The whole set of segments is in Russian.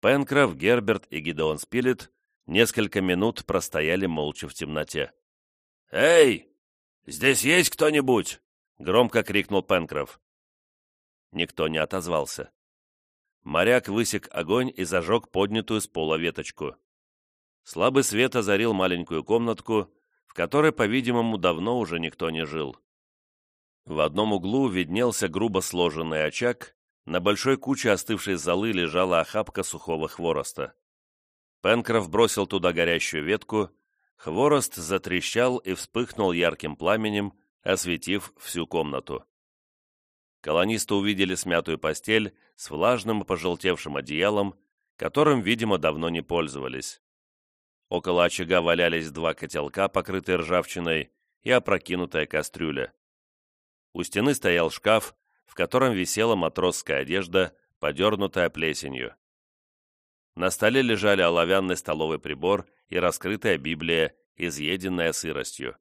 Пенкроф, Герберт и Гидеон Спилет несколько минут простояли молча в темноте. «Эй, здесь есть кто-нибудь?» — громко крикнул Пенкроф. Никто не отозвался. Моряк высек огонь и зажег поднятую с пола веточку. Слабый свет озарил маленькую комнатку, в которой, по-видимому, давно уже никто не жил. В одном углу виднелся грубо сложенный очаг, на большой куче остывшей золы лежала охапка сухого хвороста. Пенкроф бросил туда горящую ветку, хворост затрещал и вспыхнул ярким пламенем, осветив всю комнату. Колонисты увидели смятую постель с влажным пожелтевшим одеялом, которым, видимо, давно не пользовались. Около очага валялись два котелка, покрытые ржавчиной, и опрокинутая кастрюля. У стены стоял шкаф, в котором висела матросская одежда, подернутая плесенью. На столе лежали оловянный столовый прибор и раскрытая Библия, изъеденная сыростью.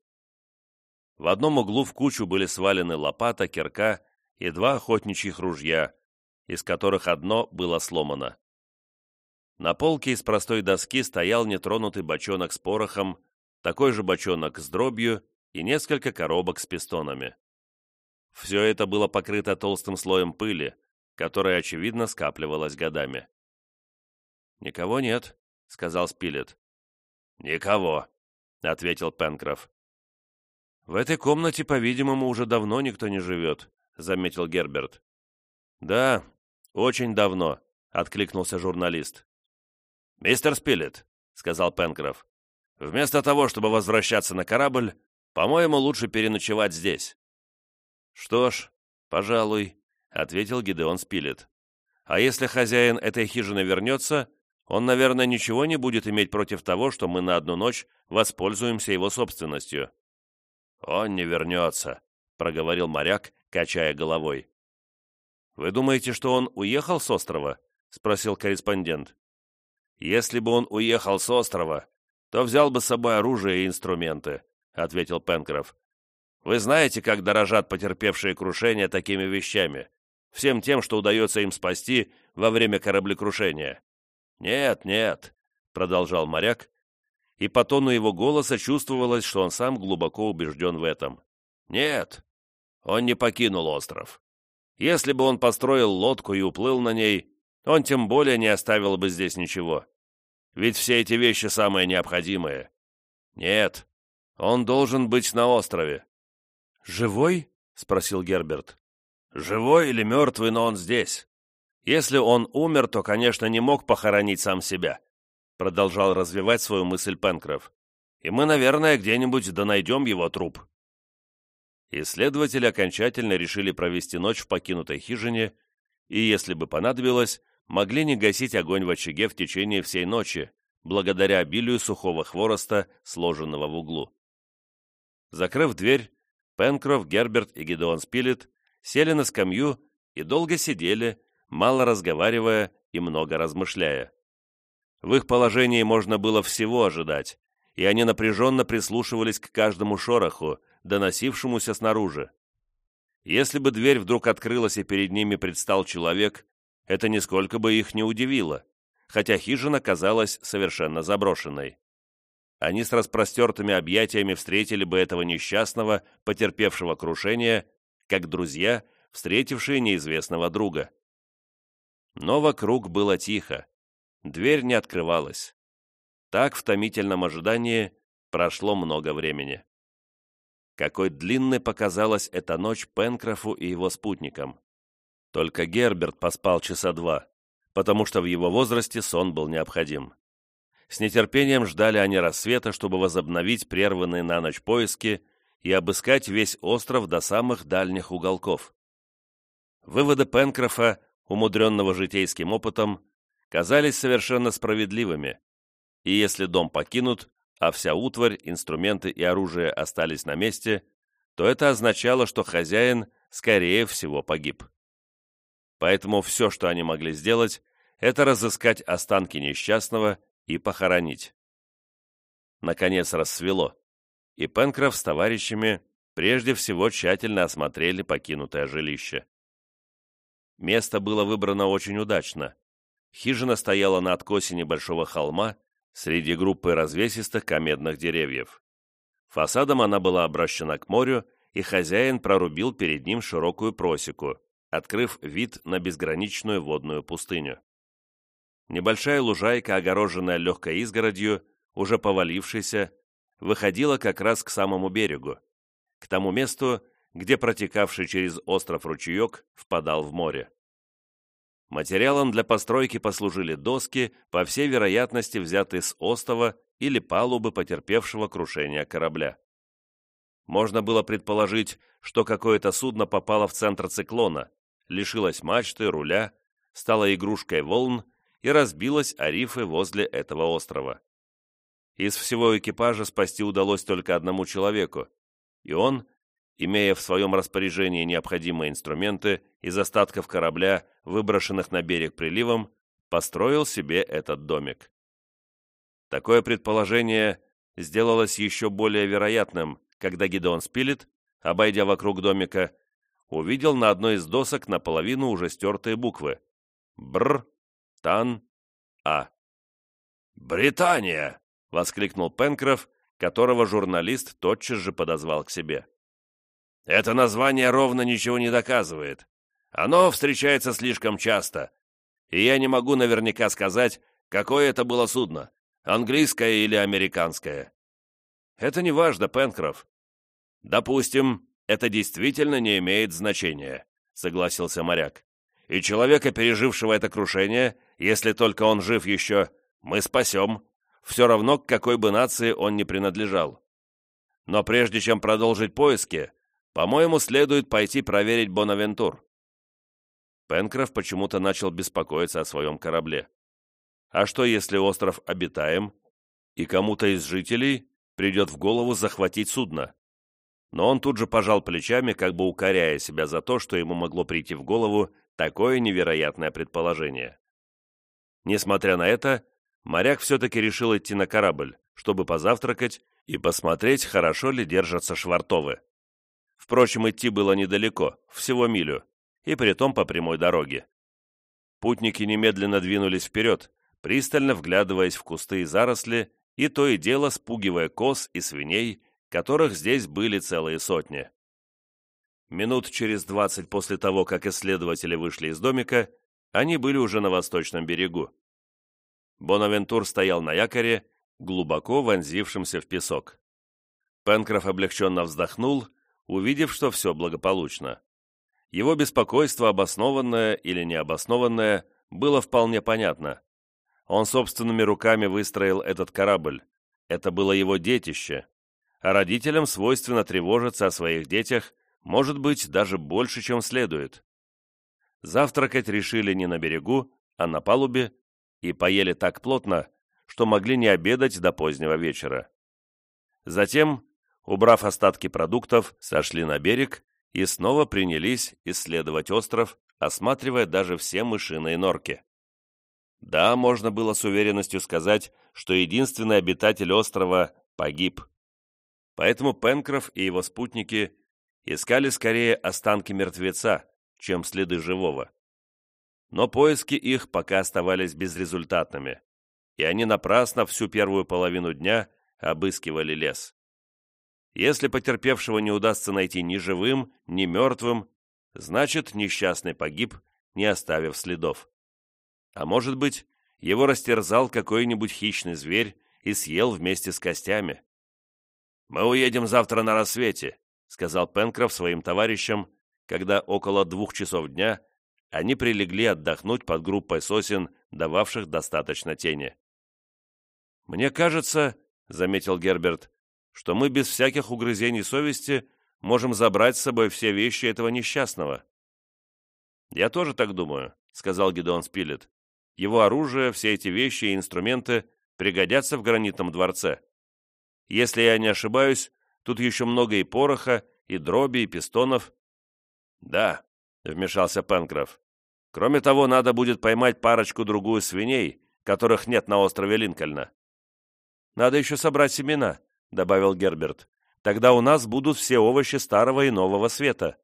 В одном углу в кучу были свалены лопата, кирка и два охотничьих ружья, из которых одно было сломано. На полке из простой доски стоял нетронутый бочонок с порохом, такой же бочонок с дробью и несколько коробок с пистонами. Все это было покрыто толстым слоем пыли, которая, очевидно, скапливалась годами. «Никого нет», — сказал Спилет. «Никого», — ответил Пенкроф. «В этой комнате, по-видимому, уже давно никто не живет», — заметил Герберт. «Да, очень давно», — откликнулся журналист. «Мистер Спилет», — сказал Пенкроф, — «вместо того, чтобы возвращаться на корабль, по-моему, лучше переночевать здесь». «Что ж, пожалуй», — ответил Гидеон Спилет. «А если хозяин этой хижины вернется, он, наверное, ничего не будет иметь против того, что мы на одну ночь воспользуемся его собственностью». «Он не вернется», — проговорил моряк, качая головой. «Вы думаете, что он уехал с острова?» — спросил корреспондент. «Если бы он уехал с острова, то взял бы с собой оружие и инструменты», — ответил Пенкроф. «Вы знаете, как дорожат потерпевшие крушения такими вещами, всем тем, что удается им спасти во время кораблекрушения». «Нет, нет», — продолжал моряк, и по тону его голоса чувствовалось, что он сам глубоко убежден в этом. «Нет, он не покинул остров. Если бы он построил лодку и уплыл на ней, он тем более не оставил бы здесь ничего. Ведь все эти вещи самые необходимые. Нет, он должен быть на острове. «Живой?» — спросил Герберт. «Живой или мертвый, но он здесь. Если он умер, то, конечно, не мог похоронить сам себя», — продолжал развивать свою мысль Пенкроф. «И мы, наверное, где-нибудь да найдем его труп». Исследователи окончательно решили провести ночь в покинутой хижине и, если бы понадобилось, могли не гасить огонь в очаге в течение всей ночи, благодаря обилию сухого хвороста, сложенного в углу. Закрыв дверь, Пенкроф, Герберт и Гидеон Спилет сели на скамью и долго сидели, мало разговаривая и много размышляя. В их положении можно было всего ожидать, и они напряженно прислушивались к каждому шороху, доносившемуся снаружи. Если бы дверь вдруг открылась и перед ними предстал человек, это нисколько бы их не удивило, хотя хижина казалась совершенно заброшенной. Они с распростертыми объятиями встретили бы этого несчастного, потерпевшего крушение, как друзья, встретившие неизвестного друга. Но вокруг было тихо, дверь не открывалась. Так в томительном ожидании прошло много времени. Какой длинной показалась эта ночь Пенкрофу и его спутникам. Только Герберт поспал часа два, потому что в его возрасте сон был необходим. С нетерпением ждали они рассвета, чтобы возобновить прерванные на ночь поиски и обыскать весь остров до самых дальних уголков. Выводы Пенкрофа, умудренного житейским опытом, казались совершенно справедливыми, и если дом покинут, а вся утварь, инструменты и оружие остались на месте, то это означало, что хозяин, скорее всего, погиб. Поэтому все, что они могли сделать, это разыскать останки несчастного и похоронить. Наконец рассвело, и Пенкроф с товарищами прежде всего тщательно осмотрели покинутое жилище. Место было выбрано очень удачно. Хижина стояла на откосе небольшого холма среди группы развесистых комедных деревьев. Фасадом она была обращена к морю, и хозяин прорубил перед ним широкую просеку, открыв вид на безграничную водную пустыню. Небольшая лужайка, огороженная легкой изгородью, уже повалившейся, выходила как раз к самому берегу, к тому месту, где протекавший через остров ручеек впадал в море. Материалом для постройки послужили доски, по всей вероятности взятые с остова или палубы потерпевшего крушения корабля. Можно было предположить, что какое-то судно попало в центр циклона, лишилось мачты, руля, стало игрушкой волн и разбилось о рифы возле этого острова. Из всего экипажа спасти удалось только одному человеку, и он, имея в своем распоряжении необходимые инструменты из остатков корабля, выброшенных на берег приливом, построил себе этот домик. Такое предположение сделалось еще более вероятным, когда Гидеон Спилет, обойдя вокруг домика, увидел на одной из досок наполовину уже стертые буквы «Бр», «Тан», «А». «Британия!» — воскликнул Пенкроф, которого журналист тотчас же подозвал к себе. Это название ровно ничего не доказывает. Оно встречается слишком часто, и я не могу наверняка сказать, какое это было судно, английское или американское. Это не важно, Пенкроф. Допустим, это действительно не имеет значения, согласился моряк. И человека, пережившего это крушение, если только он жив еще, мы спасем, все равно к какой бы нации он ни принадлежал. Но прежде чем продолжить поиски, по-моему, следует пойти проверить Бонавентур». Пенкроф почему-то начал беспокоиться о своем корабле. А что, если остров обитаем, и кому-то из жителей придет в голову захватить судно? Но он тут же пожал плечами, как бы укоряя себя за то, что ему могло прийти в голову такое невероятное предположение. Несмотря на это, моряк все-таки решил идти на корабль, чтобы позавтракать и посмотреть, хорошо ли держатся швартовы. Впрочем, идти было недалеко, всего милю, и притом по прямой дороге. Путники немедленно двинулись вперед, пристально вглядываясь в кусты и заросли, и то и дело спугивая коз и свиней, которых здесь были целые сотни. Минут через двадцать после того, как исследователи вышли из домика, они были уже на восточном берегу. Бонавентур стоял на якоре, глубоко вонзившемся в песок. Пенкроф облегченно вздохнул увидев, что все благополучно. Его беспокойство, обоснованное или необоснованное, было вполне понятно. Он собственными руками выстроил этот корабль. Это было его детище. А родителям свойственно тревожиться о своих детях, может быть, даже больше, чем следует. Завтракать решили не на берегу, а на палубе, и поели так плотно, что могли не обедать до позднего вечера. Затем убрав остатки продуктов, сошли на берег и снова принялись исследовать остров, осматривая даже все мышиные норки. Да, можно было с уверенностью сказать, что единственный обитатель острова погиб. Поэтому Пенкроф и его спутники искали скорее останки мертвеца, чем следы живого. Но поиски их пока оставались безрезультатными, и они напрасно всю первую половину дня обыскивали лес. Если потерпевшего не удастся найти ни живым, ни мертвым, значит, несчастный погиб, не оставив следов. А может быть, его растерзал какой-нибудь хищный зверь и съел вместе с костями. «Мы уедем завтра на рассвете», — сказал Пенкроф своим товарищам, когда около двух часов дня они прилегли отдохнуть под группой сосен, дававших достаточно тени. «Мне кажется», — заметил Герберт, что мы без всяких угрызений совести можем забрать с собой все вещи этого несчастного. «Я тоже так думаю», — сказал Гидеон Спилет. «Его оружие, все эти вещи и инструменты пригодятся в гранитном дворце. Если я не ошибаюсь, тут еще много и пороха, и дроби, и пистонов». «Да», — вмешался Пенкроф. «Кроме того, надо будет поймать парочку-другую свиней, которых нет на острове Линкольна». «Надо еще собрать семена», — добавил Герберт. «Тогда у нас будут все овощи старого и нового света».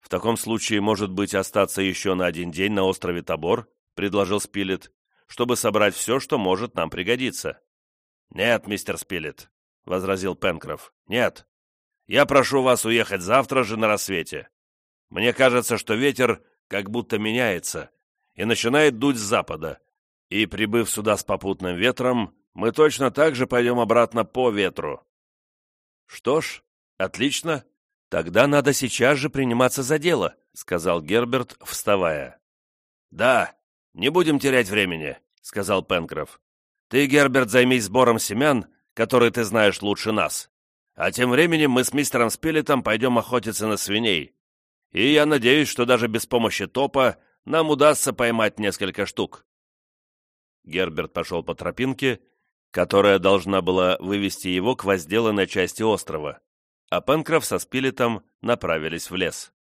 «В таком случае, может быть, остаться еще на один день на острове Тобор?» — предложил Спилет. чтобы собрать все, что может нам пригодиться. «Нет, мистер Спилет», — возразил Пенкроф, — «нет. Я прошу вас уехать завтра же на рассвете. Мне кажется, что ветер как будто меняется и начинает дуть с запада, и, прибыв сюда с попутным ветром, мы точно так же пойдем обратно по ветру». «Что ж, отлично. Тогда надо сейчас же приниматься за дело», — сказал Герберт, вставая. «Да, не будем терять времени», — сказал Пенкроф. «Ты, Герберт, займись сбором семян, которые ты знаешь лучше нас. А тем временем мы с мистером Спилетом пойдем охотиться на свиней. И я надеюсь, что даже без помощи топа нам удастся поймать несколько штук». Герберт пошел по тропинке, которая должна была вывести его к возделанной части острова, а Пенкроф со Спилетом направились в лес.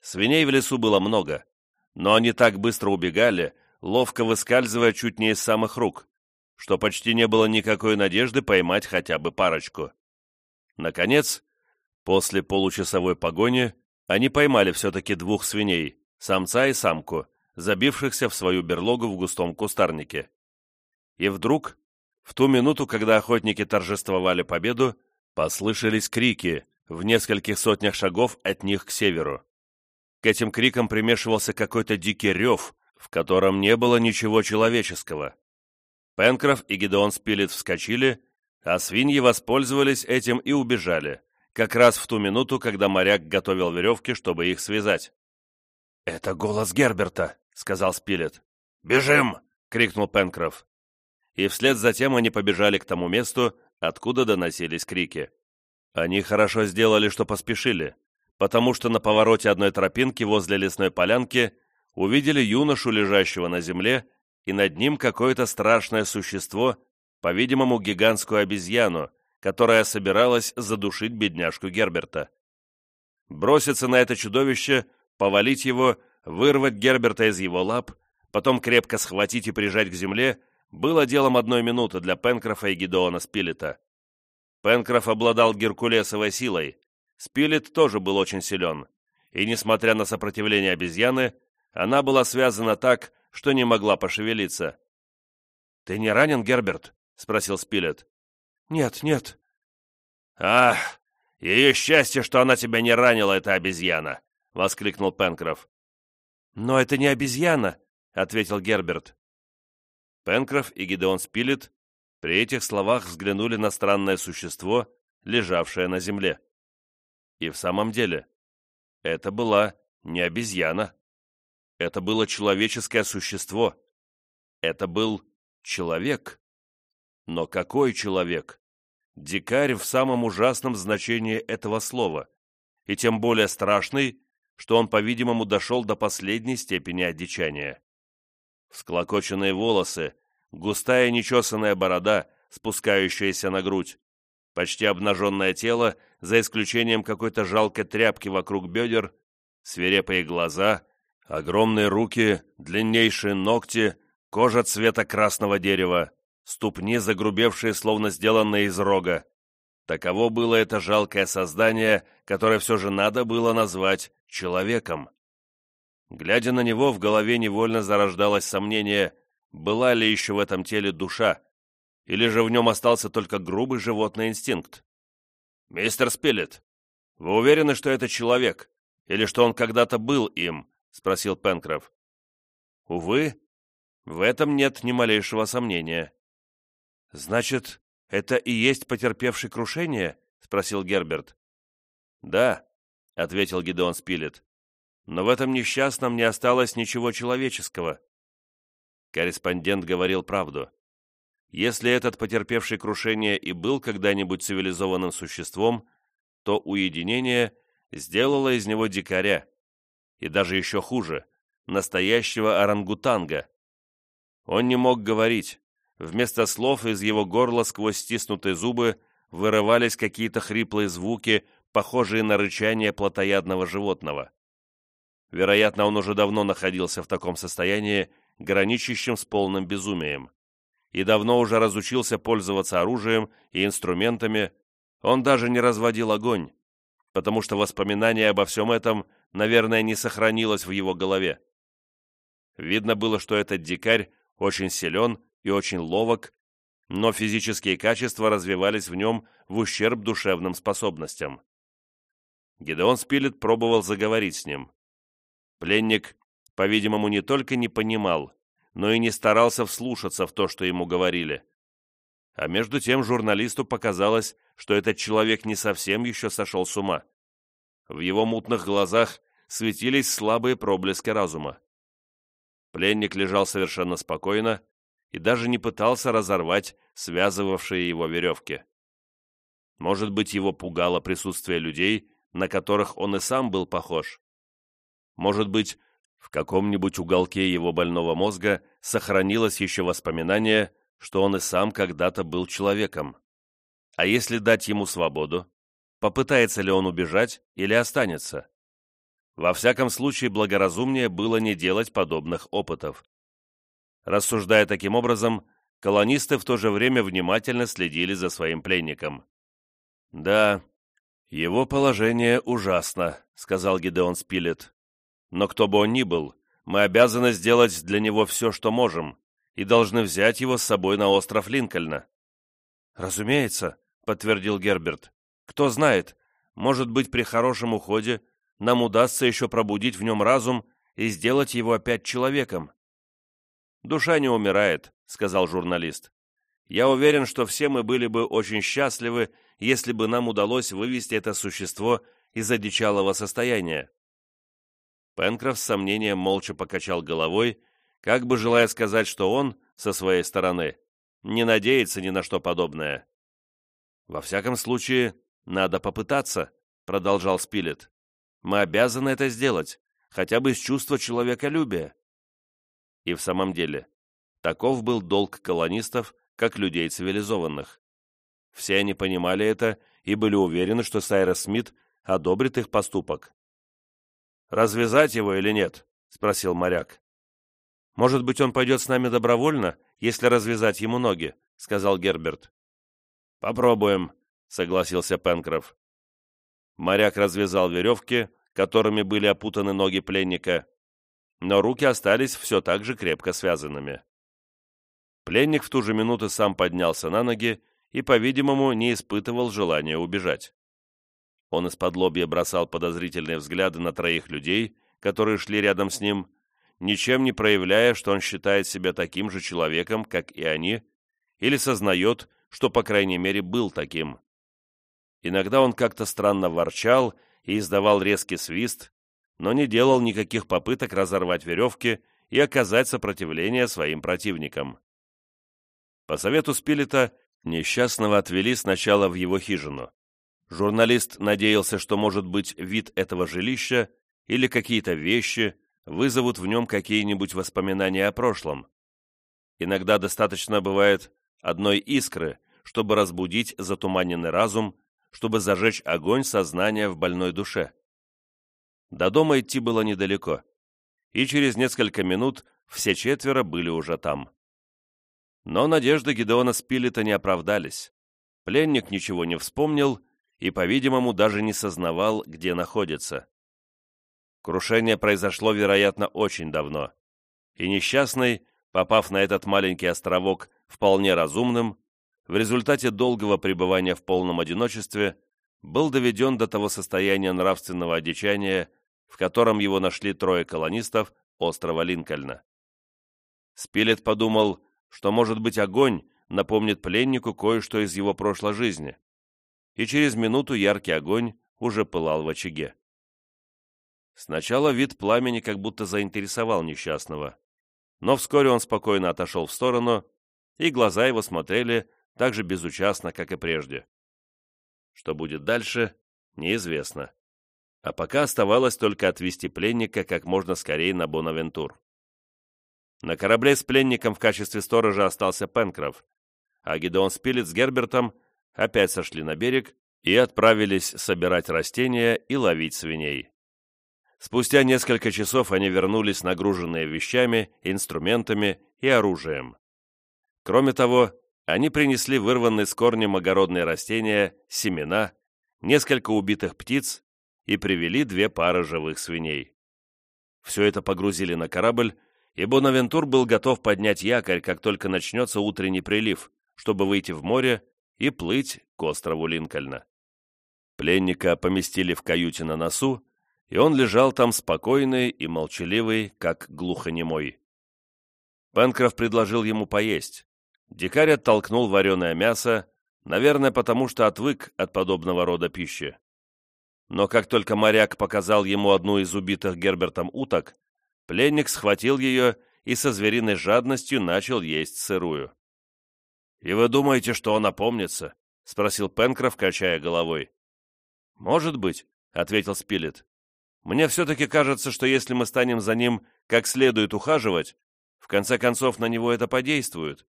Свиней в лесу было много, но они так быстро убегали, ловко выскальзывая чуть не из самых рук, что почти не было никакой надежды поймать хотя бы парочку. Наконец, после получасовой погони, они поймали все-таки двух свиней, самца и самку, забившихся в свою берлогу в густом кустарнике. И вдруг, в ту минуту, когда охотники торжествовали победу, послышались крики в нескольких сотнях шагов от них к северу. К этим крикам примешивался какой-то дикий рев, в котором не было ничего человеческого. Пенкроф и Гедеон Спилет вскочили, а свиньи воспользовались этим и убежали, как раз в ту минуту, когда моряк готовил веревки, чтобы их связать. «Это голос Герберта», — сказал Спилет. «Бежим!» — крикнул Пенкроф. И вслед за тем они побежали к тому месту, откуда доносились крики. Они хорошо сделали, что поспешили потому что на повороте одной тропинки возле лесной полянки увидели юношу, лежащего на земле, и над ним какое-то страшное существо, по-видимому, гигантскую обезьяну, которая собиралась задушить бедняжку Герберта. Броситься на это чудовище, повалить его, вырвать Герберта из его лап, потом крепко схватить и прижать к земле, было делом одной минуты для Пенкрофа и Гидеона Спилета. Пенкроф обладал геркулесовой силой, Спилет тоже был очень силен, и, несмотря на сопротивление обезьяны, она была связана так, что не могла пошевелиться. «Ты не ранен, Герберт?» — спросил Спилет. «Нет, нет». «Ах, ее счастье, что она тебя не ранила, эта обезьяна!» — воскликнул Пенкроф. «Но это не обезьяна», — ответил Герберт. Пенкроф и Гидеон Спилет при этих словах взглянули на странное существо, лежавшее на земле. И в самом деле, это была не обезьяна. Это было человеческое существо. Это был человек. Но какой человек? Дикарь в самом ужасном значении этого слова. И тем более страшный, что он, по-видимому, дошел до последней степени одичания. Всклокоченные волосы, густая нечесанная борода, спускающаяся на грудь, почти обнаженное тело, за исключением какой-то жалкой тряпки вокруг бедер, свирепые глаза, огромные руки, длиннейшие ногти, кожа цвета красного дерева, ступни, загрубевшие, словно сделанные из рога. Таково было это жалкое создание, которое все же надо было назвать человеком. Глядя на него, в голове невольно зарождалось сомнение, была ли еще в этом теле душа, или же в нем остался только грубый животный инстинкт? «Мистер Спилет, вы уверены, что это человек? Или что он когда-то был им?» — спросил Пенкроф. «Увы, в этом нет ни малейшего сомнения». «Значит, это и есть потерпевший крушение?» — спросил Герберт. «Да», — ответил Гидеон Спилет. «Но в этом несчастном не осталось ничего человеческого». Корреспондент говорил правду. Если этот потерпевший крушение и был когда-нибудь цивилизованным существом, то уединение сделало из него дикаря, и даже еще хуже, настоящего орангутанга. Он не мог говорить, вместо слов из его горла сквозь стиснутые зубы вырывались какие-то хриплые звуки, похожие на рычание плотоядного животного. Вероятно, он уже давно находился в таком состоянии, граничащем с полным безумием и давно уже разучился пользоваться оружием и инструментами, он даже не разводил огонь, потому что воспоминание обо всем этом, наверное, не сохранилось в его голове. Видно было, что этот дикарь очень силен и очень ловок, но физические качества развивались в нем в ущерб душевным способностям. Гидеон Спилет пробовал заговорить с ним. Пленник, по-видимому, не только не понимал, но и не старался вслушаться в то, что ему говорили. А между тем журналисту показалось, что этот человек не совсем еще сошел с ума. В его мутных глазах светились слабые проблески разума. Пленник лежал совершенно спокойно и даже не пытался разорвать связывавшие его веревки. Может быть, его пугало присутствие людей, на которых он и сам был похож. Может быть, в каком-нибудь уголке его больного мозга сохранилось еще воспоминание, что он и сам когда-то был человеком. А если дать ему свободу, попытается ли он убежать или останется? Во всяком случае, благоразумнее было не делать подобных опытов. Рассуждая таким образом, колонисты в то же время внимательно следили за своим пленником. «Да, его положение ужасно», — сказал Гидеон Спилет. «Но кто бы он ни был, мы обязаны сделать для него все, что можем, и должны взять его с собой на остров Линкольна». «Разумеется», — подтвердил Герберт. «Кто знает, может быть, при хорошем уходе нам удастся еще пробудить в нем разум и сделать его опять человеком. «Душа не умирает», — сказал журналист. «Я уверен, что все мы были бы очень счастливы, если бы нам удалось вывести это существо из одичалого состояния». Пенкроф с сомнением молча покачал головой, как бы желая сказать, что он, со своей стороны, не надеется ни на что подобное. «Во всяком случае, надо попытаться», — продолжал Спилет. Мы обязаны это сделать, хотя бы из чувства человеколюбия. И в самом деле, таков был долг колонистов, как людей цивилизованных. Все они понимали это и были уверены, что Сайрос Смит одобрит их поступок. «Развязать его или нет?» — спросил моряк. «Может быть, он пойдет с нами добровольно, если развязать ему ноги?» — сказал Герберт. «Попробуем», — согласился Пенкроф. Моряк развязал веревки, которыми были опутаны ноги пленника, но руки остались все так же крепко связанными. Пленник в ту же минуту сам поднялся на ноги и, по-видимому, не испытывал желания убежать. Он из-под лобья бросал подозрительные взгляды на троих людей, которые шли рядом с ним, ничем не проявляя, что он считает себя таким же человеком, как и они, или сознает, что, по крайней мере, был таким. Иногда он как-то странно ворчал и издавал резкий свист, но не делал никаких попыток разорвать веревки и оказать сопротивление своим противникам. По совету Спилета несчастного отвели сначала в его хижину. Журналист надеялся, что, может быть, вид этого жилища или какие-то вещи вызовут в нем какие-нибудь воспоминания о прошлом. Иногда достаточно бывает одной искры, чтобы разбудить затуманенный разум чтобы зажечь огонь сознания в больной душе. До дома идти было недалеко, и через несколько минут все четверо были уже там. Но надежды Гедеона Спилета не оправдались. Пленник ничего не вспомнил и, по-видимому, даже не сознавал, где находится. Крушение произошло, вероятно, очень давно, и несчастный, попав на этот маленький островок вполне разумным, в результате долгого пребывания в полном одиночестве был доведен до того состояния нравственного одичания, в котором его нашли трое колонистов острова Линкольна. Спилет подумал, что, может быть, огонь напомнит пленнику кое-что из его прошлой жизни, и через минуту яркий огонь уже пылал в очаге. Сначала вид пламени как будто заинтересовал несчастного, но вскоре он спокойно отошел в сторону, и глаза его смотрели так же безучастно, как и прежде. Что будет дальше, неизвестно. А пока оставалось только отвезти пленника как можно скорее на Бонавентур. На корабле с пленником в качестве сторожа остался Пенкроф, а Гидеон Спилет с Гербертом опять сошли на берег и отправились собирать растения и ловить свиней. Спустя несколько часов они вернулись нагруженные вещами, инструментами и оружием. Кроме того, они принесли вырванные с корнем огородные растения, семена, несколько убитых птиц и привели две пары живых свиней. Все это погрузили на корабль и Бонавентур был готов поднять якорь, как только начнется утренний прилив, чтобы выйти в море и плыть к острову Линкольна. Пленника поместили в каюте на носу, и он лежал там спокойный и молчаливый, как глухонемой. Пенкроф предложил ему поесть. Дикарь оттолкнул вареное мясо, наверное, потому что отвык от подобного рода пищи. Но как только моряк показал ему одну из убитых Гербертом уток, пленник схватил ее и со звериной жадностью начал есть сырую. «И вы думаете, что он опомнится?» — спросил Пенкроф, качая головой. «Может быть», — ответил Спилет. «Мне все-таки кажется, что если мы станем за ним как следует ухаживать, в конце концов на него это подействует,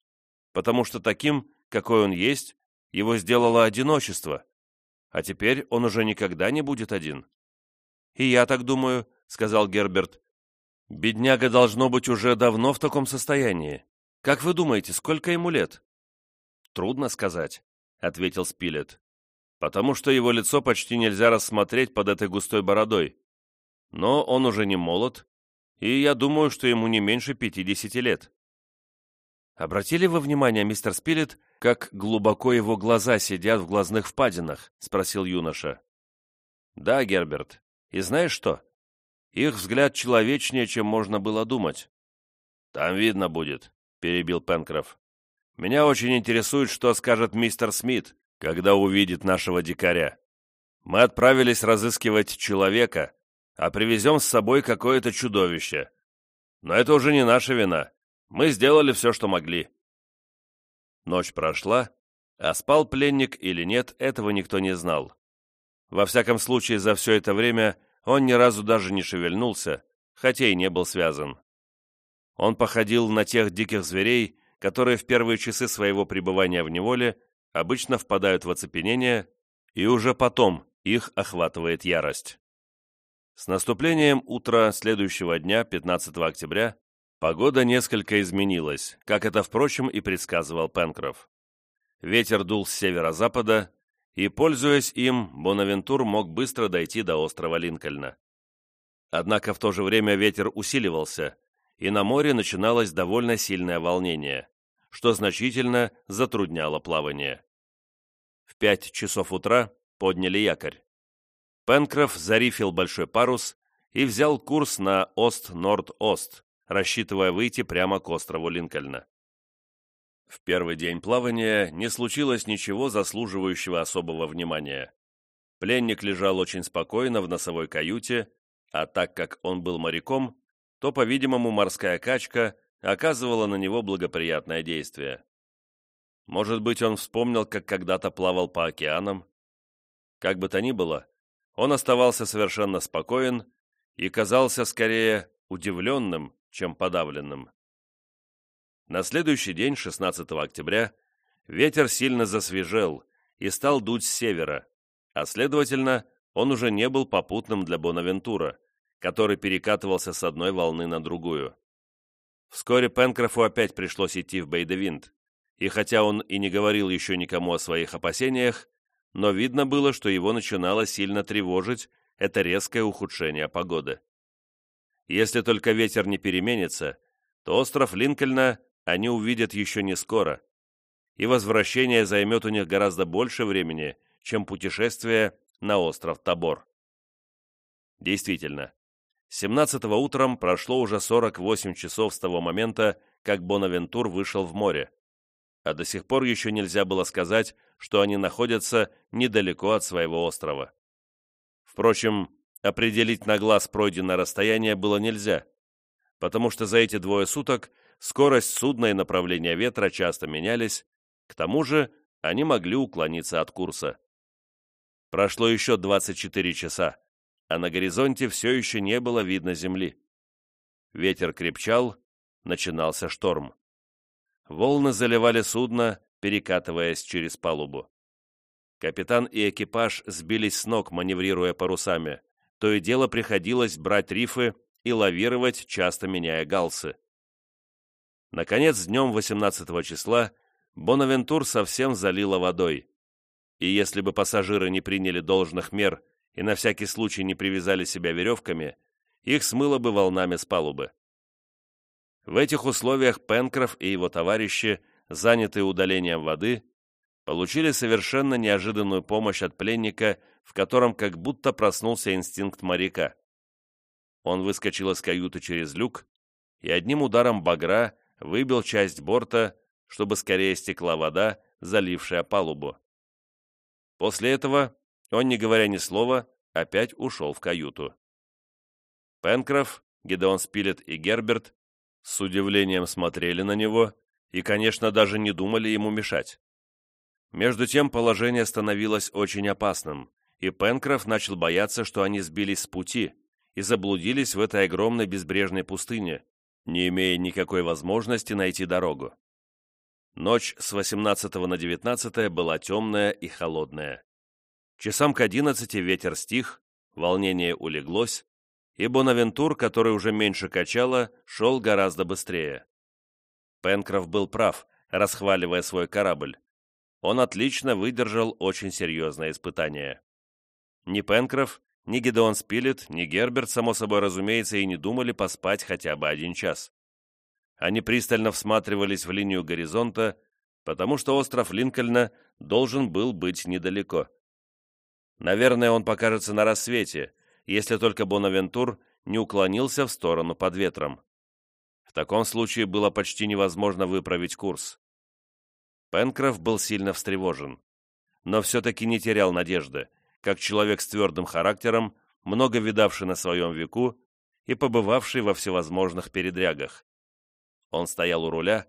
потому что таким, какой он есть, его сделало одиночество, а теперь он уже никогда не будет один». «И я так думаю», — сказал Герберт. «Бедняга должно быть уже давно в таком состоянии. Как вы думаете, сколько ему лет?» «Трудно сказать», — ответил Спилет потому что его лицо почти нельзя рассмотреть под этой густой бородой. Но он уже не молод, и я думаю, что ему не меньше 50 лет. «Обратили вы внимание, мистер Спилет, как глубоко его глаза сидят в глазных впадинах?» — спросил юноша. «Да, Герберт. И знаешь что? Их взгляд человечнее, чем можно было думать». «Там видно будет», — перебил Пенкроф. «Меня очень интересует, что скажет мистер Смит, когда увидит нашего дикаря. Мы отправились разыскивать человека, а привезем с собой какое-то чудовище. Но это уже не наша вина. Мы сделали все, что могли. Ночь прошла, а спал пленник или нет, этого никто не знал. Во всяком случае, за все это время он ни разу даже не шевельнулся, хотя и не был связан. Он походил на тех диких зверей, которые в первые часы своего пребывания в неволе обычно впадают в оцепенение, и уже потом их охватывает ярость. С наступлением утра следующего дня, 15 октября, погода несколько изменилась, как это, впрочем, и предсказывал Пенкроф. Ветер дул с северо-запада, и, пользуясь им, Бонавентур мог быстро дойти до острова Линкольна. Однако в то же время ветер усиливался, и на море начиналось довольно сильное волнение что значительно затрудняло плавание. В пять часов утра подняли якорь. Пенкроф зарифил большой парус и взял курс на Ост-Норд-Ост, рассчитывая выйти прямо к острову Линкольна. В первый день плавания не случилось ничего заслуживающего особого внимания. Пленник лежал очень спокойно в носовой каюте, а так как он был моряком, то, по-видимому, морская качка оказывала на него благоприятное действие. Может быть, он вспомнил, как когда-то плавал по океанам. Как бы то ни было, он оставался совершенно спокоен и казался скорее удивленным, чем подавленным. На следующий день, 16 октября, ветер сильно засвежел и стал дуть с севера, а следовательно, он уже не был попутным для Бонавентура, который перекатывался с одной волны на другую. Вскоре Пенкрофу опять пришлось идти в Бейдевинт, и хотя он и не говорил еще никому о своих опасениях, но видно было, что его начинало сильно тревожить это резкое ухудшение погоды. Если только ветер не переменится, то остров Линкольна они увидят еще не скоро, и возвращение займет у них гораздо больше времени, чем путешествие на остров Табор. Действительно, 17-го утром прошло уже 48 часов с того момента, как Бонавентур вышел в море, а до сих пор еще нельзя было сказать, что они находятся недалеко от своего острова. Впрочем, определить на глаз пройденное расстояние было нельзя, потому что за эти двое суток скорость судна и направление ветра часто менялись, к тому же они могли уклониться от курса. Прошло еще 24 часа, а на горизонте все еще не было видно земли. Ветер крепчал, начинался шторм. Волны заливали судно, перекатываясь через палубу. Капитан и экипаж сбились с ног, маневрируя парусами. То и дело приходилось брать рифы и лавировать, часто меняя галсы. Наконец, днем 18 числа Бонавентур совсем залило водой. И если бы пассажиры не приняли должных мер и на всякий случай не привязали себя веревками, их смыло бы волнами с палубы. В этих условиях Пенкроф и его товарищи, занятые удалением воды, получили совершенно неожиданную помощь от пленника, в котором как будто проснулся инстинкт моряка. Он выскочил из каюты через люк и одним ударом багра выбил часть борта, чтобы скорее стекла вода, залившая палубу. После этого он, не говоря ни слова, опять ушел в каюту. Пенкроф, Гедеон Спилет и Герберт с удивлением смотрели на него и, конечно, даже не думали ему мешать. Между тем положение становилось очень опасным, и Пенкроф начал бояться, что они сбились с пути и заблудились в этой огромной безбрежной пустыне, не имея никакой возможности найти дорогу. Ночь с 18 на 19 была темная и холодная. Часам к 11 ветер стих, волнение улеглось, и Бонавентур, который уже меньше качало, шел гораздо быстрее. Пенкроф был прав, расхваливая свой корабль. Он отлично выдержал очень серьезное испытание. Ни Пенкроф, ни Гедеон Спилет, ни Герберт, само собой разумеется, и не думали поспать хотя бы один час. Они пристально всматривались в линию горизонта, потому что остров Линкольна должен был быть недалеко. Наверное, он покажется на рассвете, если только Бонавентур не уклонился в сторону под ветром. В таком случае было почти невозможно выправить курс. Пенкроф был сильно встревожен, но все-таки не терял надежды, как человек с твердым характером, много видавший на своем веку и побывавший во всевозможных передрягах. Он стоял у руля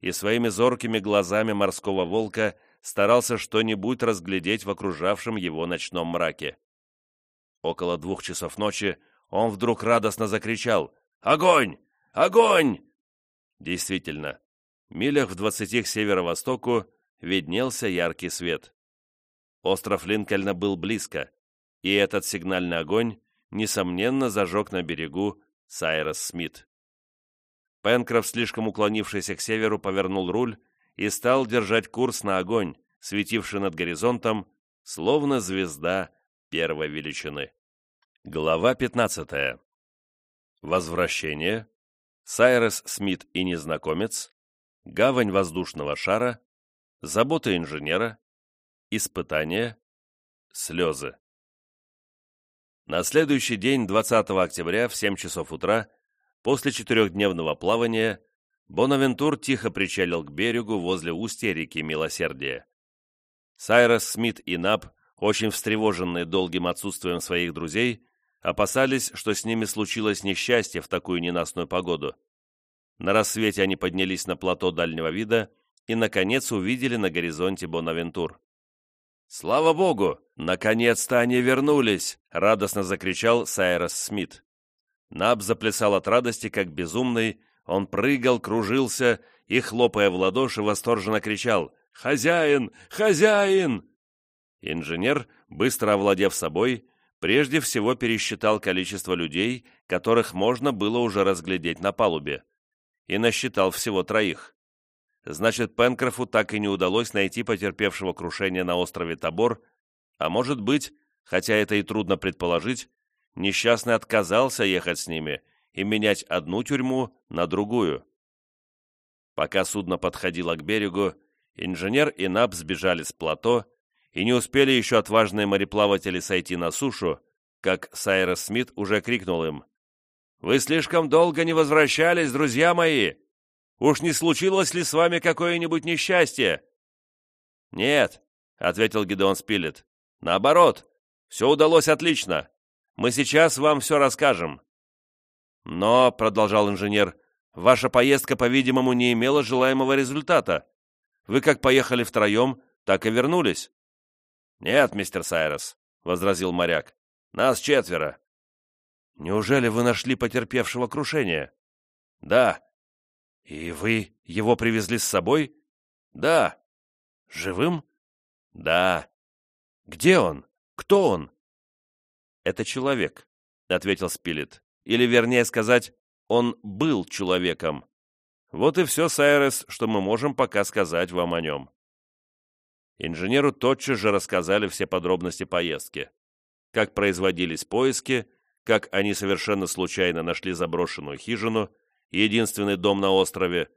и своими зоркими глазами морского волка старался что-нибудь разглядеть в окружавшем его ночном мраке. Около двух часов ночи он вдруг радостно закричал «Огонь! Огонь!» Действительно, милях в двадцати к северо-востоку виднелся яркий свет. Остров Линкольна был близко, и этот сигнальный огонь, несомненно, зажег на берегу Сайрос Смит. Пенкроф, слишком уклонившийся к северу, повернул руль и стал держать курс на огонь, светивший над горизонтом, словно звезда первой величины. Глава 15. Возвращение. Сайрес Смит и незнакомец. Гавань воздушного шара. Забота инженера. Испытания. Слезы. На следующий день, 20 октября, в 7 часов утра, после четырехдневного плавания, Бонавентур тихо причалил к берегу возле устья реки Милосердия. Сайрос Смит и Наб, очень встревоженные долгим отсутствием своих друзей, опасались, что с ними случилось несчастье в такую ненастную погоду. На рассвете они поднялись на плато дальнего вида и, наконец, увидели на горизонте Бонавентур. «Слава богу! Наконец-то они вернулись!» — радостно закричал Сайрос Смит. Наб заплясал от радости, как безумный, он прыгал, кружился и, хлопая в ладоши, восторженно кричал «Хозяин! Хозяин!» Инженер, быстро овладев собой, прежде всего пересчитал количество людей, которых можно было уже разглядеть на палубе, и насчитал всего троих. Значит, Пенкрофу так и не удалось найти потерпевшего крушение на острове Тобор, а может быть, хотя это и трудно предположить, несчастный отказался ехать с ними и менять одну тюрьму на другую. Пока судно подходило к берегу, инженер и Наб сбежали с плато, и не успели еще отважные мореплаватели сойти на сушу, как Сайрос Смит уже крикнул им. «Вы слишком долго не возвращались, друзья мои! Уж не случилось ли с вами какое-нибудь несчастье?» «Нет», — ответил Гидеон Спилет. «Наоборот, все удалось отлично. Мы сейчас вам все расскажем». «Но», — продолжал инженер, — «ваша поездка, по-видимому, не имела желаемого результата. Вы как поехали втроем, так и вернулись». «Нет, мистер Сайрос», — возразил моряк, — «нас четверо». «Неужели вы нашли потерпевшего крушение?» «Да», «И вы его привезли с собой?» «Да». «Живым?» «Да». «Где он? Кто он?» «Это человек», — ответил Спилет. «Или, вернее сказать, он был человеком. Вот и все, Сайрес, что мы можем пока сказать вам о нем». Инженеру тотчас же рассказали все подробности поездки. Как производились поиски, как они совершенно случайно нашли заброшенную хижину, единственный дом на острове,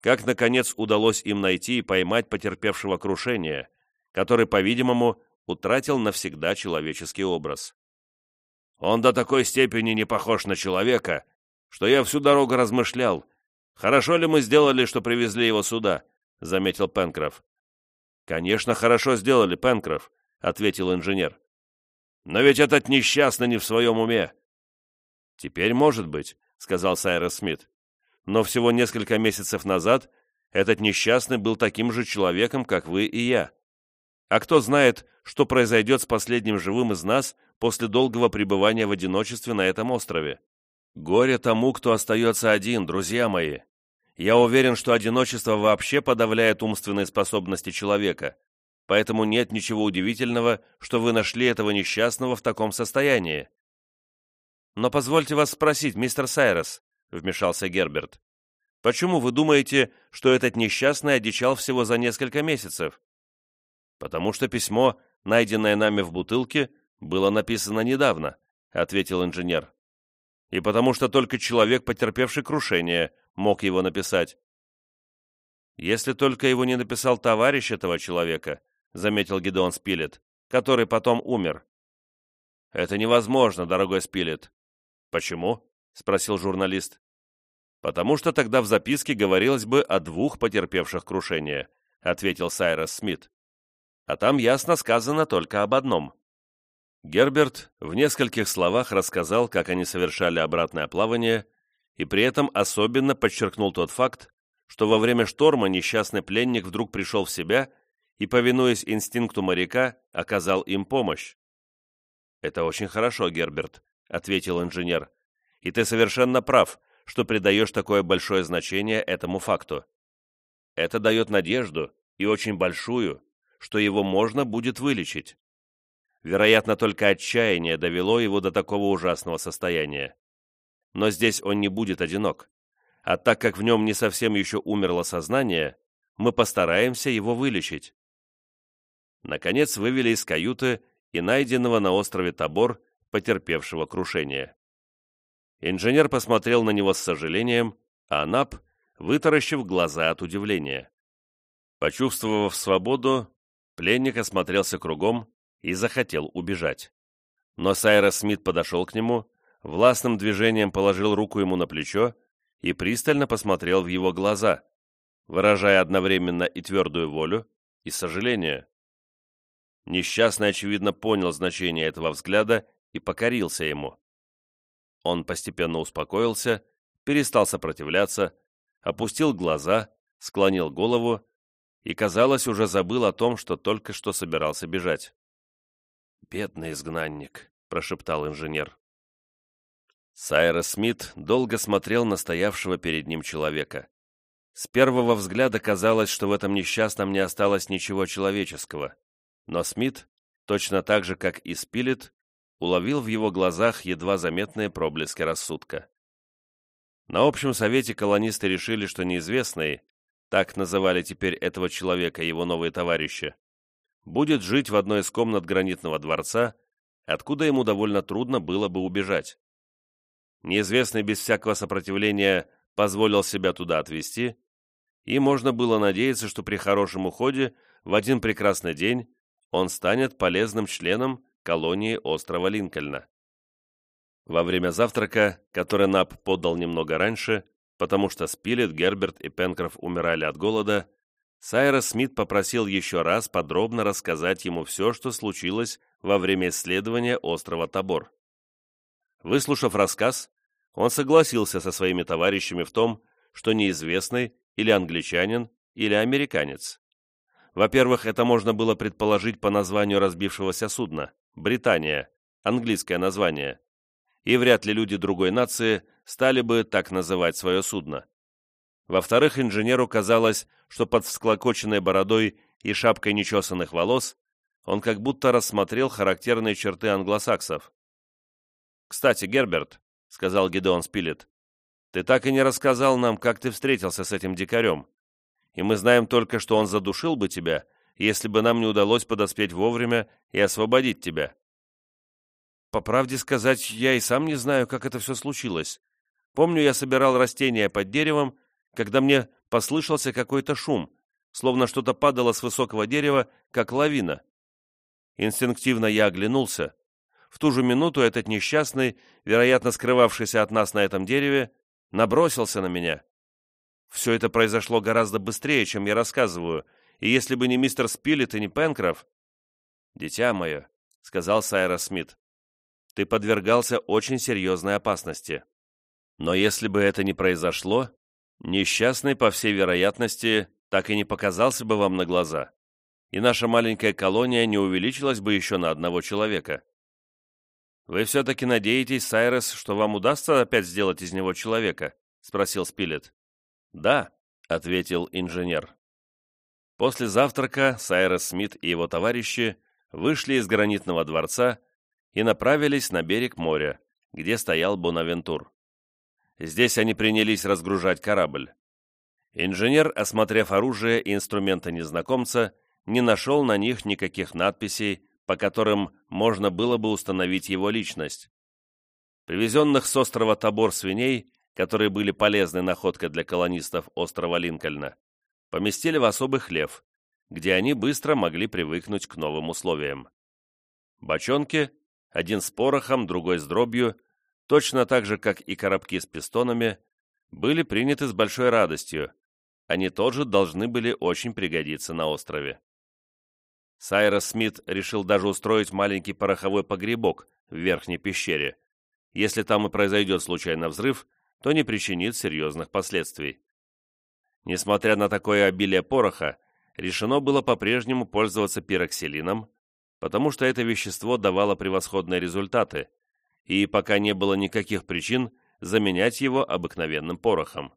как, наконец, удалось им найти и поймать потерпевшего крушение, который, по-видимому, утратил навсегда человеческий образ. Он до такой степени не похож на человека, что я всю дорогу размышлял, хорошо ли мы сделали, что привезли его сюда, — заметил Пенкроф. «Конечно, хорошо сделали, Пенкроф», — ответил инженер. «Но ведь этот несчастный не в своем уме». «Теперь может быть», — сказал Сайрос Смит но всего несколько месяцев назад этот несчастный был таким же человеком, как вы и я. А кто знает, что произойдет с последним живым из нас после долгого пребывания в одиночестве на этом острове? Горе тому, кто остается один, друзья мои. Я уверен, что одиночество вообще подавляет умственные способности человека, поэтому нет ничего удивительного, что вы нашли этого несчастного в таком состоянии. Но позвольте вас спросить, мистер Сайрос, — вмешался Герберт. «Почему вы думаете, что этот несчастный одичал всего за несколько месяцев?» «Потому что письмо, найденное нами в бутылке, было написано недавно», — ответил инженер. «И потому что только человек, потерпевший крушение, мог его написать». «Если только его не написал товарищ этого человека», — заметил Гидеон Спилет, «который потом умер». «Это невозможно, дорогой Спилет». «Почему?» — спросил журналист. «Потому что тогда в записке говорилось бы о двух потерпевших крушение», — ответил Сайрос Смит. «А там ясно сказано только об одном». Герберт в нескольких словах рассказал, как они совершали обратное плавание, и при этом особенно подчеркнул тот факт, что во время шторма несчастный пленник вдруг пришел в себя и, повинуясь инстинкту моряка, оказал им помощь. «Это очень хорошо, Герберт», — ответил инженер. И ты совершенно прав, что придаешь такое большое значение этому факту. Это дает надежду, и очень большую, что его можно будет вылечить. Вероятно, только отчаяние довело его до такого ужасного состояния. Но здесь он не будет одинок. А так как в нем не совсем еще умерло сознание, мы постараемся его вылечить. Наконец вывели из каюты и найденного на острове Табор потерпевшего крушение. Инженер посмотрел на него с сожалением, а Нап, вытаращив глаза от удивления. Почувствовав свободу, пленник осмотрелся кругом и захотел убежать. Но Сайрос Смит подошел к нему, властным движением положил руку ему на плечо и пристально посмотрел в его глаза, выражая одновременно и твердую волю, и сожаление. Несчастный, очевидно, понял значение этого взгляда и покорился ему. Он постепенно успокоился, перестал сопротивляться, опустил глаза, склонил голову и, казалось, уже забыл о том, что только что собирался бежать. «Бедный изгнанник», — прошептал инженер. Сайрос Смит долго смотрел на стоявшего перед ним человека. С первого взгляда казалось, что в этом несчастном не осталось ничего человеческого. Но Смит, точно так же, как и Спилет, уловил в его глазах едва заметные проблески рассудка. На общем совете колонисты решили, что неизвестный, так называли теперь этого человека его новые товарищи, будет жить в одной из комнат гранитного дворца, откуда ему довольно трудно было бы убежать. Неизвестный без всякого сопротивления позволил себя туда отвезти, и можно было надеяться, что при хорошем уходе в один прекрасный день он станет полезным членом колонии острова Линкольна. Во время завтрака, который Нап подал немного раньше, потому что Спилет, Герберт и Пенкроф умирали от голода, Сайрос Смит попросил еще раз подробно рассказать ему все, что случилось во время исследования острова Табор. Выслушав рассказ, он согласился со своими товарищами в том, что неизвестный или англичанин, или американец. Во-первых, это можно было предположить по названию разбившегося судна. Британия, английское название, и вряд ли люди другой нации стали бы так называть свое судно. Во-вторых, инженеру казалось, что под всклокоченной бородой и шапкой нечесанных волос он как будто рассмотрел характерные черты англосаксов. «Кстати, Герберт», — сказал Гидеон Спилет, — «ты так и не рассказал нам, как ты встретился с этим дикарем. И мы знаем только, что он задушил бы тебя, если бы нам не удалось подоспеть вовремя и освободить тебя. По правде сказать, я и сам не знаю, как это все случилось. Помню, я собирал растения под деревом, когда мне послышался какой-то шум, словно что-то падало с высокого дерева, как лавина. Инстинктивно я оглянулся. В ту же минуту этот несчастный, вероятно скрывавшийся от нас на этом дереве, набросился на меня. Все это произошло гораздо быстрее, чем я рассказываю, и если бы не мистер Спилет и не Пенкроф... «Дитя мое», — сказал Сайрос Смит, — «ты подвергался очень серьезной опасности. Но если бы это не произошло, несчастный, по всей вероятности, так и не показался бы вам на глаза, и наша маленькая колония не увеличилась бы еще на одного человека. «Вы все-таки надеетесь, Сайрес, что вам удастся опять сделать из него человека?» — спросил Спилет. «Да», — ответил инженер. После завтрака Сайрес Смит и его товарищи вышли из гранитного дворца и направились на берег моря, где стоял Бонавентур. Здесь они принялись разгружать корабль. Инженер, осмотрев оружие и инструменты незнакомца, не нашел на них никаких надписей, по которым можно было бы установить его личность. Привезенных с острова Табор свиней, которые были полезной находкой для колонистов острова Линкольна, поместили в особый хлев, где они быстро могли привыкнуть к новым условиям. Бочонки, один с порохом, другой с дробью, точно так же, как и коробки с пистонами, были приняты с большой радостью. Они тоже должны были очень пригодиться на острове. Сайрос Смит решил даже устроить маленький пороховой погребок в верхней пещере. Если там и произойдет случайно взрыв, то не причинит серьезных последствий. Несмотря на такое обилие пороха, решено было по-прежнему пользоваться пироксилином, потому что это вещество давало превосходные результаты, и пока не было никаких причин заменять его обыкновенным порохом.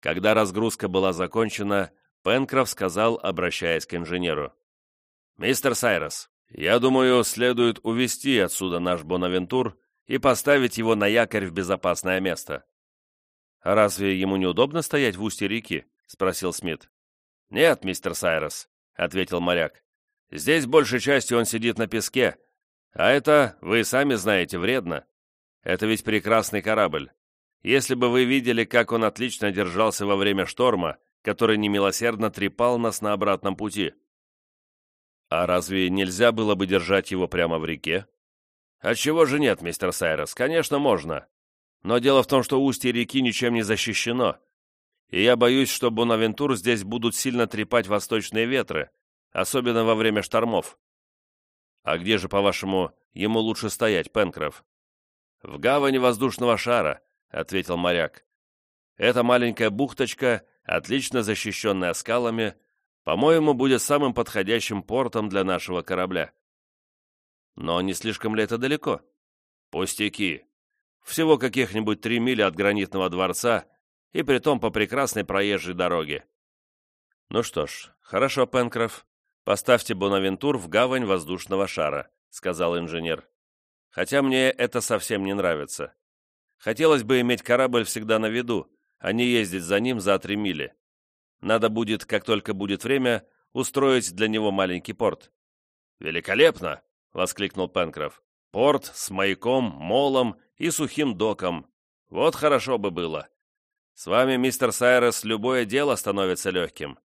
Когда разгрузка была закончена, Пенкроф сказал, обращаясь к инженеру. «Мистер Сайрос, я думаю, следует увести отсюда наш Бонавентур и поставить его на якорь в безопасное место». «А разве ему неудобно стоять в устье реки?» — спросил Смит. «Нет, мистер Сайрос», — ответил моряк. «Здесь большей частью он сидит на песке, а это, вы сами знаете, вредно. Это ведь прекрасный корабль. Если бы вы видели, как он отлично держался во время шторма, который немилосердно трепал нас на обратном пути. А разве нельзя было бы держать его прямо в реке? Отчего же нет, мистер Сайрос? Конечно, можно. Но дело в том, что устье реки ничем не защищено. И я боюсь, что Бонавентур здесь будут сильно трепать восточные ветры, особенно во время штормов. А где же, по-вашему, ему лучше стоять, Пенкроф? В гавани воздушного шара, ответил моряк. Эта маленькая бухточка, отлично защищенная скалами, по-моему, будет самым подходящим портом для нашего корабля. Но не слишком ли это далеко? Пустяки. Всего каких-нибудь три мили от гранитного дворца, и притом по прекрасной проезжей дороге. Ну что ж, хорошо, Пенкроф. Поставьте Бонавентур в гавань воздушного шара, сказал инженер. Хотя мне это совсем не нравится. Хотелось бы иметь корабль всегда на виду, а не ездить за ним за три мили. Надо будет, как только будет время, устроить для него маленький порт». «Великолепно!» — воскликнул Пенкроф. «Порт с маяком, молом и сухим доком. Вот хорошо бы было. С вами, мистер Сайрес, любое дело становится легким».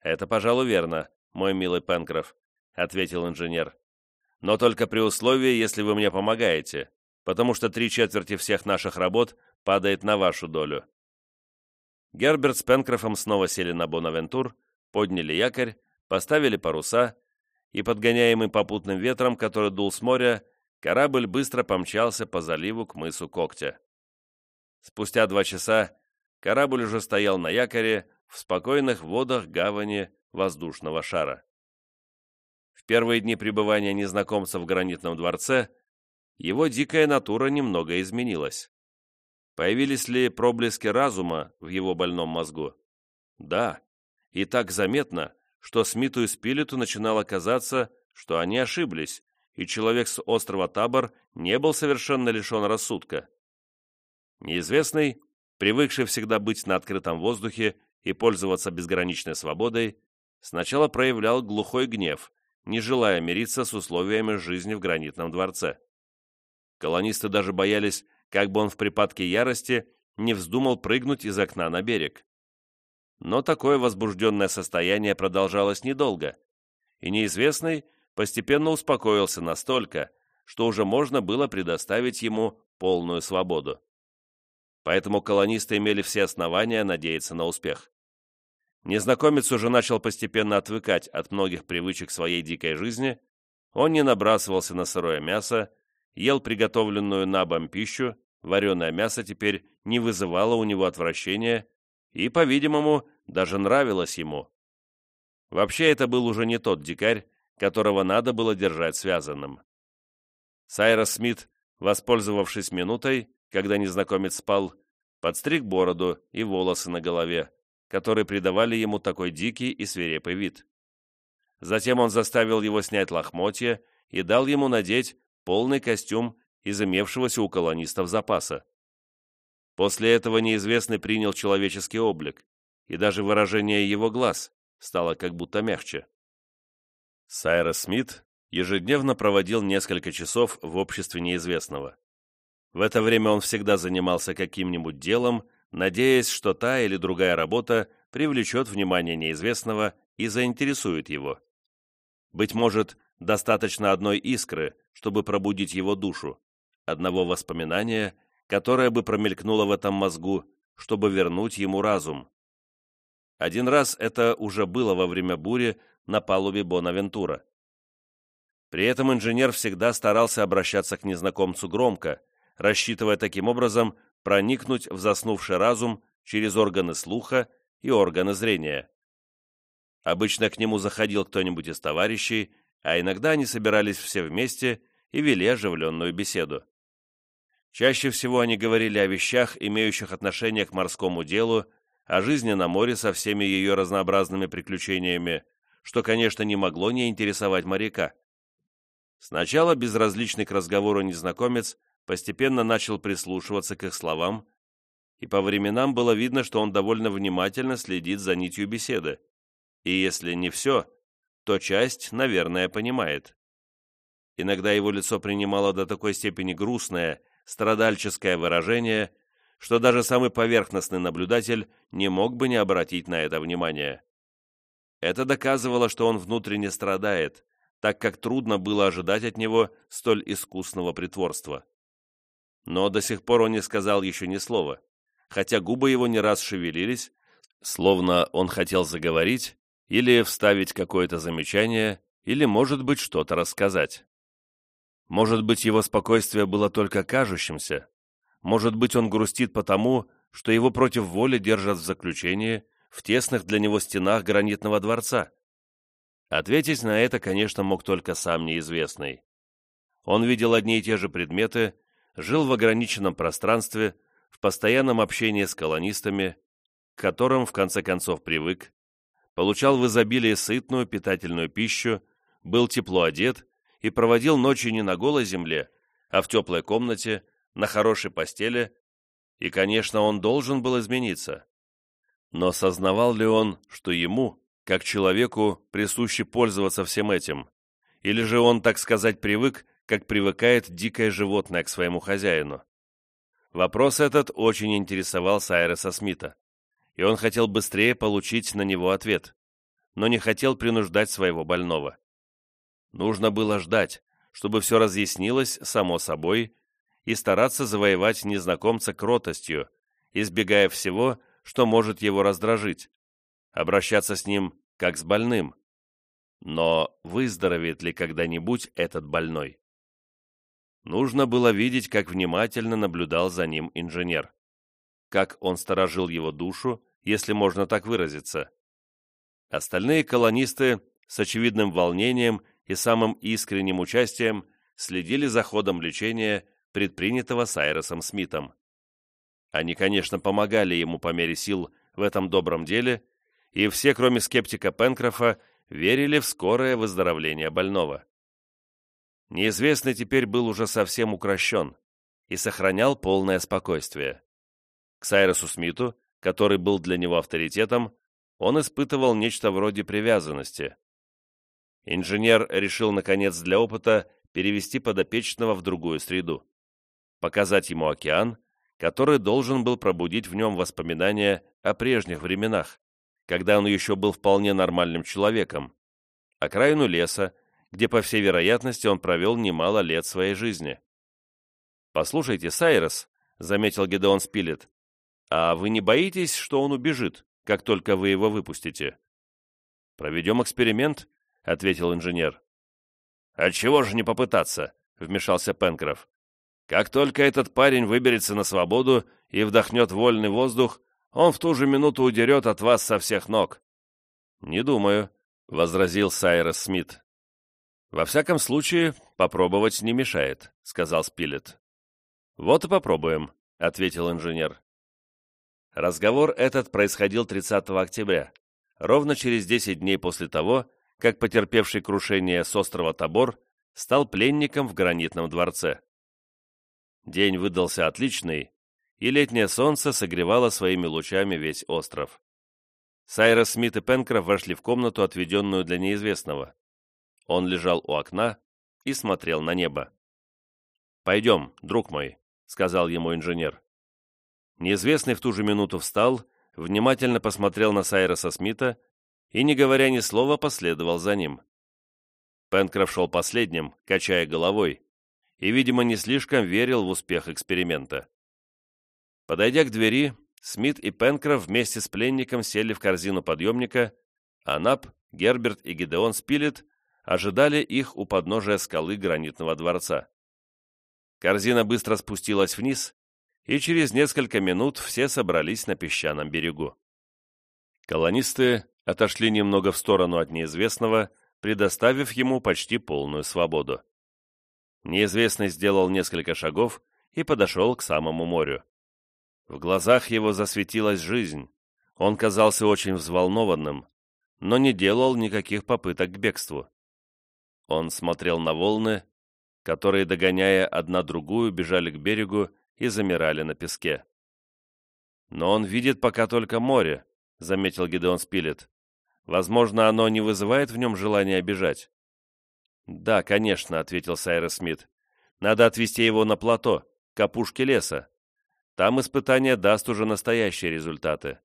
«Это, пожалуй, верно, мой милый Пенкроф», — ответил инженер. «Но только при условии, если вы мне помогаете, потому что три четверти всех наших работ падает на вашу долю. Герберт с Пенкрофом снова сели на Бонавентур, подняли якорь, поставили паруса, и, подгоняемый попутным ветром, который дул с моря, корабль быстро помчался по заливу к мысу Когтя. Спустя два часа корабль уже стоял на якоре в спокойных водах гавани воздушного шара. В первые дни пребывания незнакомца в гранитном дворце его дикая натура немного изменилась. Появились ли проблески разума в его больном мозгу? Да, и так заметно, что Смиту и Спилету начинало казаться, что они ошиблись, и человек с острова Табор не был совершенно лишен рассудка. Неизвестный, привыкший всегда быть на открытом воздухе и пользоваться безграничной свободой, сначала проявлял глухой гнев, не желая мириться с условиями жизни в гранитном дворце. Колонисты даже боялись, как бы он в припадке ярости не вздумал прыгнуть из окна на берег. Но такое возбужденное состояние продолжалось недолго, и неизвестный постепенно успокоился настолько, что уже можно было предоставить ему полную свободу. Поэтому колонисты имели все основания надеяться на успех. Незнакомец уже начал постепенно отвыкать от многих привычек своей дикой жизни, он не набрасывался на сырое мясо, ел приготовленную на бом пищу, вареное мясо теперь не вызывало у него отвращения и, по-видимому, даже нравилось ему. Вообще, это был уже не тот дикарь, которого надо было держать связанным. Сайрос Смит, воспользовавшись минутой, когда незнакомец спал, подстриг бороду и волосы на голове, которые придавали ему такой дикий и свирепый вид. Затем он заставил его снять лохмотья и дал ему надеть полный костюм из имевшегося у колонистов запаса. После этого неизвестный принял человеческий облик, и даже выражение его глаз стало как будто мягче. Сайрос Смит ежедневно проводил несколько часов в обществе неизвестного. В это время он всегда занимался каким-нибудь делом, надеясь, что та или другая работа привлечет внимание неизвестного и заинтересует его. Быть может, достаточно одной искры, чтобы пробудить его душу, одного воспоминания, которое бы промелькнуло в этом мозгу, чтобы вернуть ему разум. Один раз это уже было во время бури на палубе Бонавентура. При этом инженер всегда старался обращаться к незнакомцу громко, рассчитывая таким образом проникнуть в заснувший разум через органы слуха и органы зрения. Обычно к нему заходил кто-нибудь из товарищей, а иногда они собирались все вместе и вели оживленную беседу. Чаще всего они говорили о вещах, имеющих отношение к морскому делу, о жизни на море со всеми ее разнообразными приключениями, что, конечно, не могло не интересовать моряка. Сначала безразличный к разговору незнакомец постепенно начал прислушиваться к их словам, и по временам было видно, что он довольно внимательно следит за нитью беседы, и если не все, то часть, наверное, понимает. Иногда его лицо принимало до такой степени грустное, страдальческое выражение, что даже самый поверхностный наблюдатель не мог бы не обратить на это внимание. Это доказывало, что он внутренне страдает, так как трудно было ожидать от него столь искусного притворства. Но до сих пор он не сказал еще ни слова, хотя губы его не раз шевелились, словно он хотел заговорить или вставить какое-то замечание, или, может быть, что-то рассказать. Может быть, его спокойствие было только кажущимся, может быть, он грустит потому, что его против воли держат в заключении в тесных для него стенах гранитного дворца. Ответить на это, конечно, мог только сам неизвестный. Он видел одни и те же предметы, жил в ограниченном пространстве, в постоянном общении с колонистами, к которым в конце концов привык, получал в изобилии сытную питательную пищу, был тепло одет и проводил ночи не на голой земле, а в теплой комнате, на хорошей постели, и, конечно, он должен был измениться. Но сознавал ли он, что ему, как человеку, присуще пользоваться всем этим? Или же он, так сказать, привык, как привыкает дикое животное к своему хозяину? Вопрос этот очень интересовал Сайреса Смита, и он хотел быстрее получить на него ответ, но не хотел принуждать своего больного. Нужно было ждать, чтобы все разъяснилось само собой и стараться завоевать незнакомца кротостью, избегая всего, что может его раздражить, обращаться с ним как с больным. Но выздоровеет ли когда-нибудь этот больной? Нужно было видеть, как внимательно наблюдал за ним инженер. Как он сторожил его душу, если можно так выразиться. Остальные колонисты с очевидным волнением и самым искренним участием следили за ходом лечения предпринятого Сайросом Смитом. Они, конечно, помогали ему по мере сил в этом добром деле, и все, кроме скептика Пенкрофа, верили в скорое выздоровление больного. Неизвестный теперь был уже совсем укращен и сохранял полное спокойствие. К Сайросу Смиту, который был для него авторитетом, он испытывал нечто вроде привязанности. Инженер решил, наконец, для опыта перевести подопечного в другую среду. показать ему океан, который должен был пробудить в нем воспоминания о прежних временах, когда он еще был вполне нормальным человеком, окраину леса, где, по всей вероятности, он провел немало лет своей жизни. «Послушайте, Сайрос», — заметил Гедеон Спилет, «а вы не боитесь, что он убежит, как только вы его выпустите?» «Проведем эксперимент», — ответил инженер. «А чего же не попытаться?» — вмешался Пенкроф. «Как только этот парень выберется на свободу и вдохнет вольный воздух, он в ту же минуту удерет от вас со всех ног». «Не думаю», — возразил Сайрос Смит. «Во всяком случае, попробовать не мешает», — сказал Спилет. «Вот и попробуем», — ответил инженер. Разговор этот происходил 30 октября, ровно через 10 дней после того, как потерпевший крушение с острова Тобор стал пленником в гранитном дворце. День выдался отличный, и летнее солнце согревало своими лучами весь остров. Сайрос Смит и Пенкроф вошли в комнату, отведенную для неизвестного. Он лежал у окна и смотрел на небо. «Пойдем, друг мой», — сказал ему инженер. Неизвестный в ту же минуту встал, внимательно посмотрел на Сайроса Смита и, не говоря ни слова, последовал за ним. Пенкроф шел последним, качая головой, и, видимо, не слишком верил в успех эксперимента. Подойдя к двери, Смит и Пенкроф вместе с пленником сели в корзину подъемника, а Нап, Герберт и Гидеон Спилет ожидали их у подножия скалы гранитного дворца. Корзина быстро спустилась вниз, и через несколько минут все собрались на песчаном берегу. Колонисты отошли немного в сторону от неизвестного, предоставив ему почти полную свободу. Неизвестный сделал несколько шагов и подошел к самому морю. В глазах его засветилась жизнь. Он казался очень взволнованным, но не делал никаких попыток к бегству. Он смотрел на волны, которые, догоняя одна другую, бежали к берегу и замирали на песке. «Но он видит пока только море», — заметил Гидеон Спилет. «Возможно, оно не вызывает в нем желания бежать». «Да, конечно», — ответил Сайрес Смит. «Надо отвезти его на плато, к опушке леса. Там испытание даст уже настоящие результаты».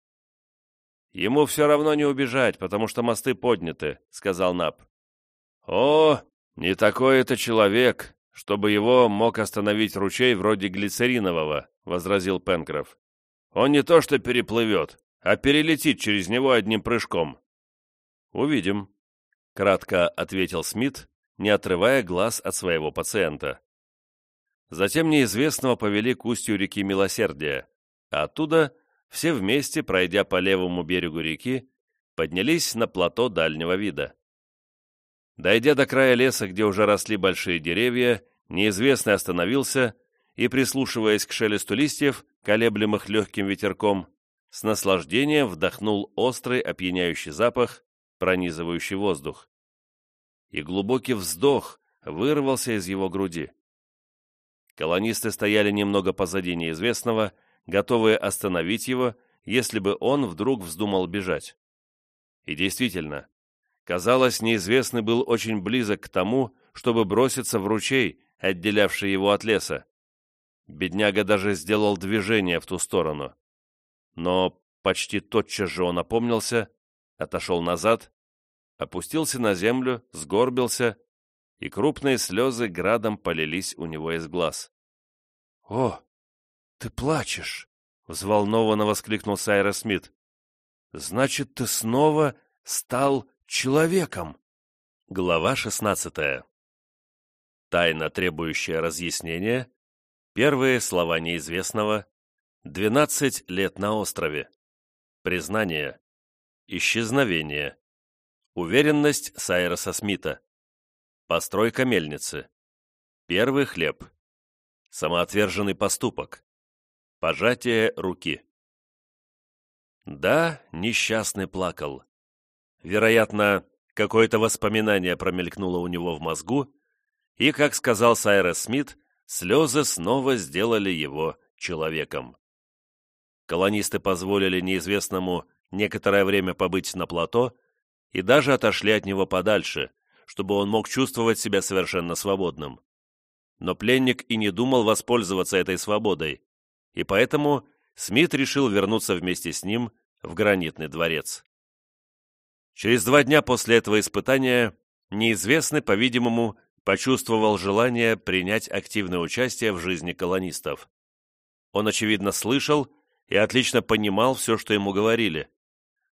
«Ему все равно не убежать, потому что мосты подняты», — сказал Нап. «О, не такой это человек, чтобы его мог остановить ручей вроде глицеринового», — возразил Пенкроф. «Он не то что переплывет, а перелетит через него одним прыжком». «Увидим», — кратко ответил Смит, не отрывая глаз от своего пациента. Затем неизвестного повели к устью реки Милосердия, а оттуда все вместе, пройдя по левому берегу реки, поднялись на плато дальнего вида. Дойдя до края леса, где уже росли большие деревья, неизвестный остановился и, прислушиваясь к шелесту листьев, колеблемых легким ветерком, с наслаждением вдохнул острый опьяняющий запах, пронизывающий воздух. И глубокий вздох вырвался из его груди. Колонисты стояли немного позади неизвестного, готовые остановить его, если бы он вдруг вздумал бежать. И действительно, Казалось, неизвестный был очень близок к тому, чтобы броситься в ручей, отделявший его от леса. Бедняга даже сделал движение в ту сторону. Но почти тотчас же он опомнился, отошел назад, опустился на землю, сгорбился, и крупные слезы градом полились у него из глаз. — О, ты плачешь! — взволнованно воскликнул Сайрос Смит. — Значит, ты снова стал человеком. Глава 16. Тайна, требующая разъяснения. Первые слова неизвестного. 12 лет на острове. Признание. Исчезновение. Уверенность Сайроса Смита. Постройка мельницы. Первый хлеб. Самоотверженный поступок. Пожатие руки. Да, несчастный плакал. Вероятно, какое-то воспоминание промелькнуло у него в мозгу, и, как сказал Сайрес Смит, слезы снова сделали его человеком. Колонисты позволили неизвестному некоторое время побыть на плато и даже отошли от него подальше, чтобы он мог чувствовать себя совершенно свободным. но пленник и не думал воспользоваться этой свободой, и поэтому Смит решил вернуться вместе с ним в гранитный дворец. Через два дня после этого испытания неизвестный, по-видимому, почувствовал желание принять активное участие в жизни колонистов. Он, очевидно, слышал и отлично понимал все, что ему говорили,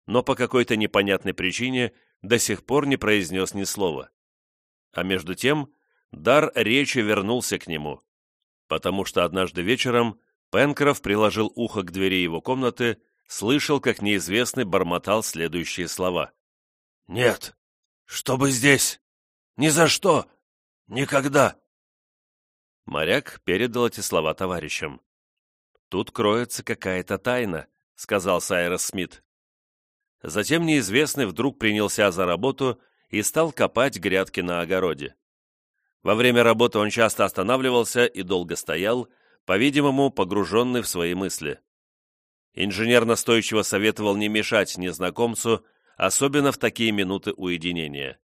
но по какой-то непонятной причине до сих пор не произнес ни слова. А между тем дар речи вернулся к нему, потому что однажды вечером Пенкроф приложил ухо к двери его комнаты, слышал, как неизвестный бормотал следующие слова. «Нет, чтобы здесь! Ни за что! Никогда!» Моряк передал эти слова товарищам. «Тут кроется какая-то тайна», — сказал Сайрос Смит. Затем неизвестный вдруг принялся за работу и стал копать грядки на огороде. Во время работы он часто останавливался и долго стоял, по-видимому, погруженный в свои мысли. Инженер настойчиво советовал не мешать незнакомцу, особенно в такие минуты уединения.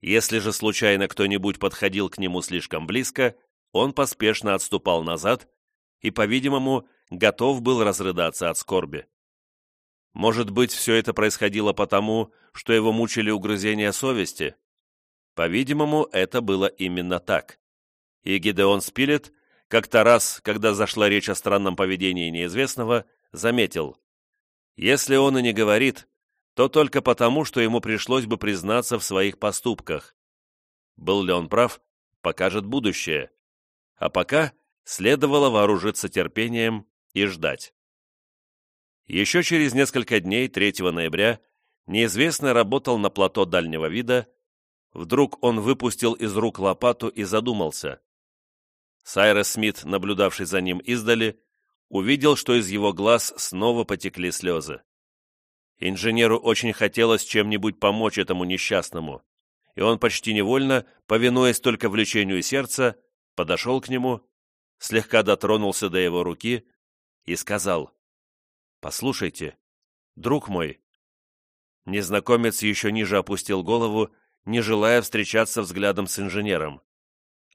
Если же случайно кто-нибудь подходил к нему слишком близко, он поспешно отступал назад и, по-видимому, готов был разрыдаться от скорби. Может быть, все это происходило потому, что его мучили угрызения совести? По-видимому, это было именно так. И Гидеон Спилет как-то раз, когда зашла речь о странном поведении неизвестного, заметил, если он и не говорит, то только потому, что ему пришлось бы признаться в своих поступках. Был ли он прав, покажет будущее. А пока следовало вооружиться терпением и ждать. Еще через несколько дней, 3 ноября, неизвестный работал на плато дальнего вида. Вдруг он выпустил из рук лопату и задумался. Сайрес Смит, наблюдавший за ним издали, увидел, что из его глаз снова потекли слезы. Инженеру очень хотелось чем-нибудь помочь этому несчастному, и он почти невольно, повинуясь только влечению сердца, подошел к нему, слегка дотронулся до его руки и сказал, «Послушайте, друг мой». Незнакомец еще ниже опустил голову, не желая встречаться взглядом с инженером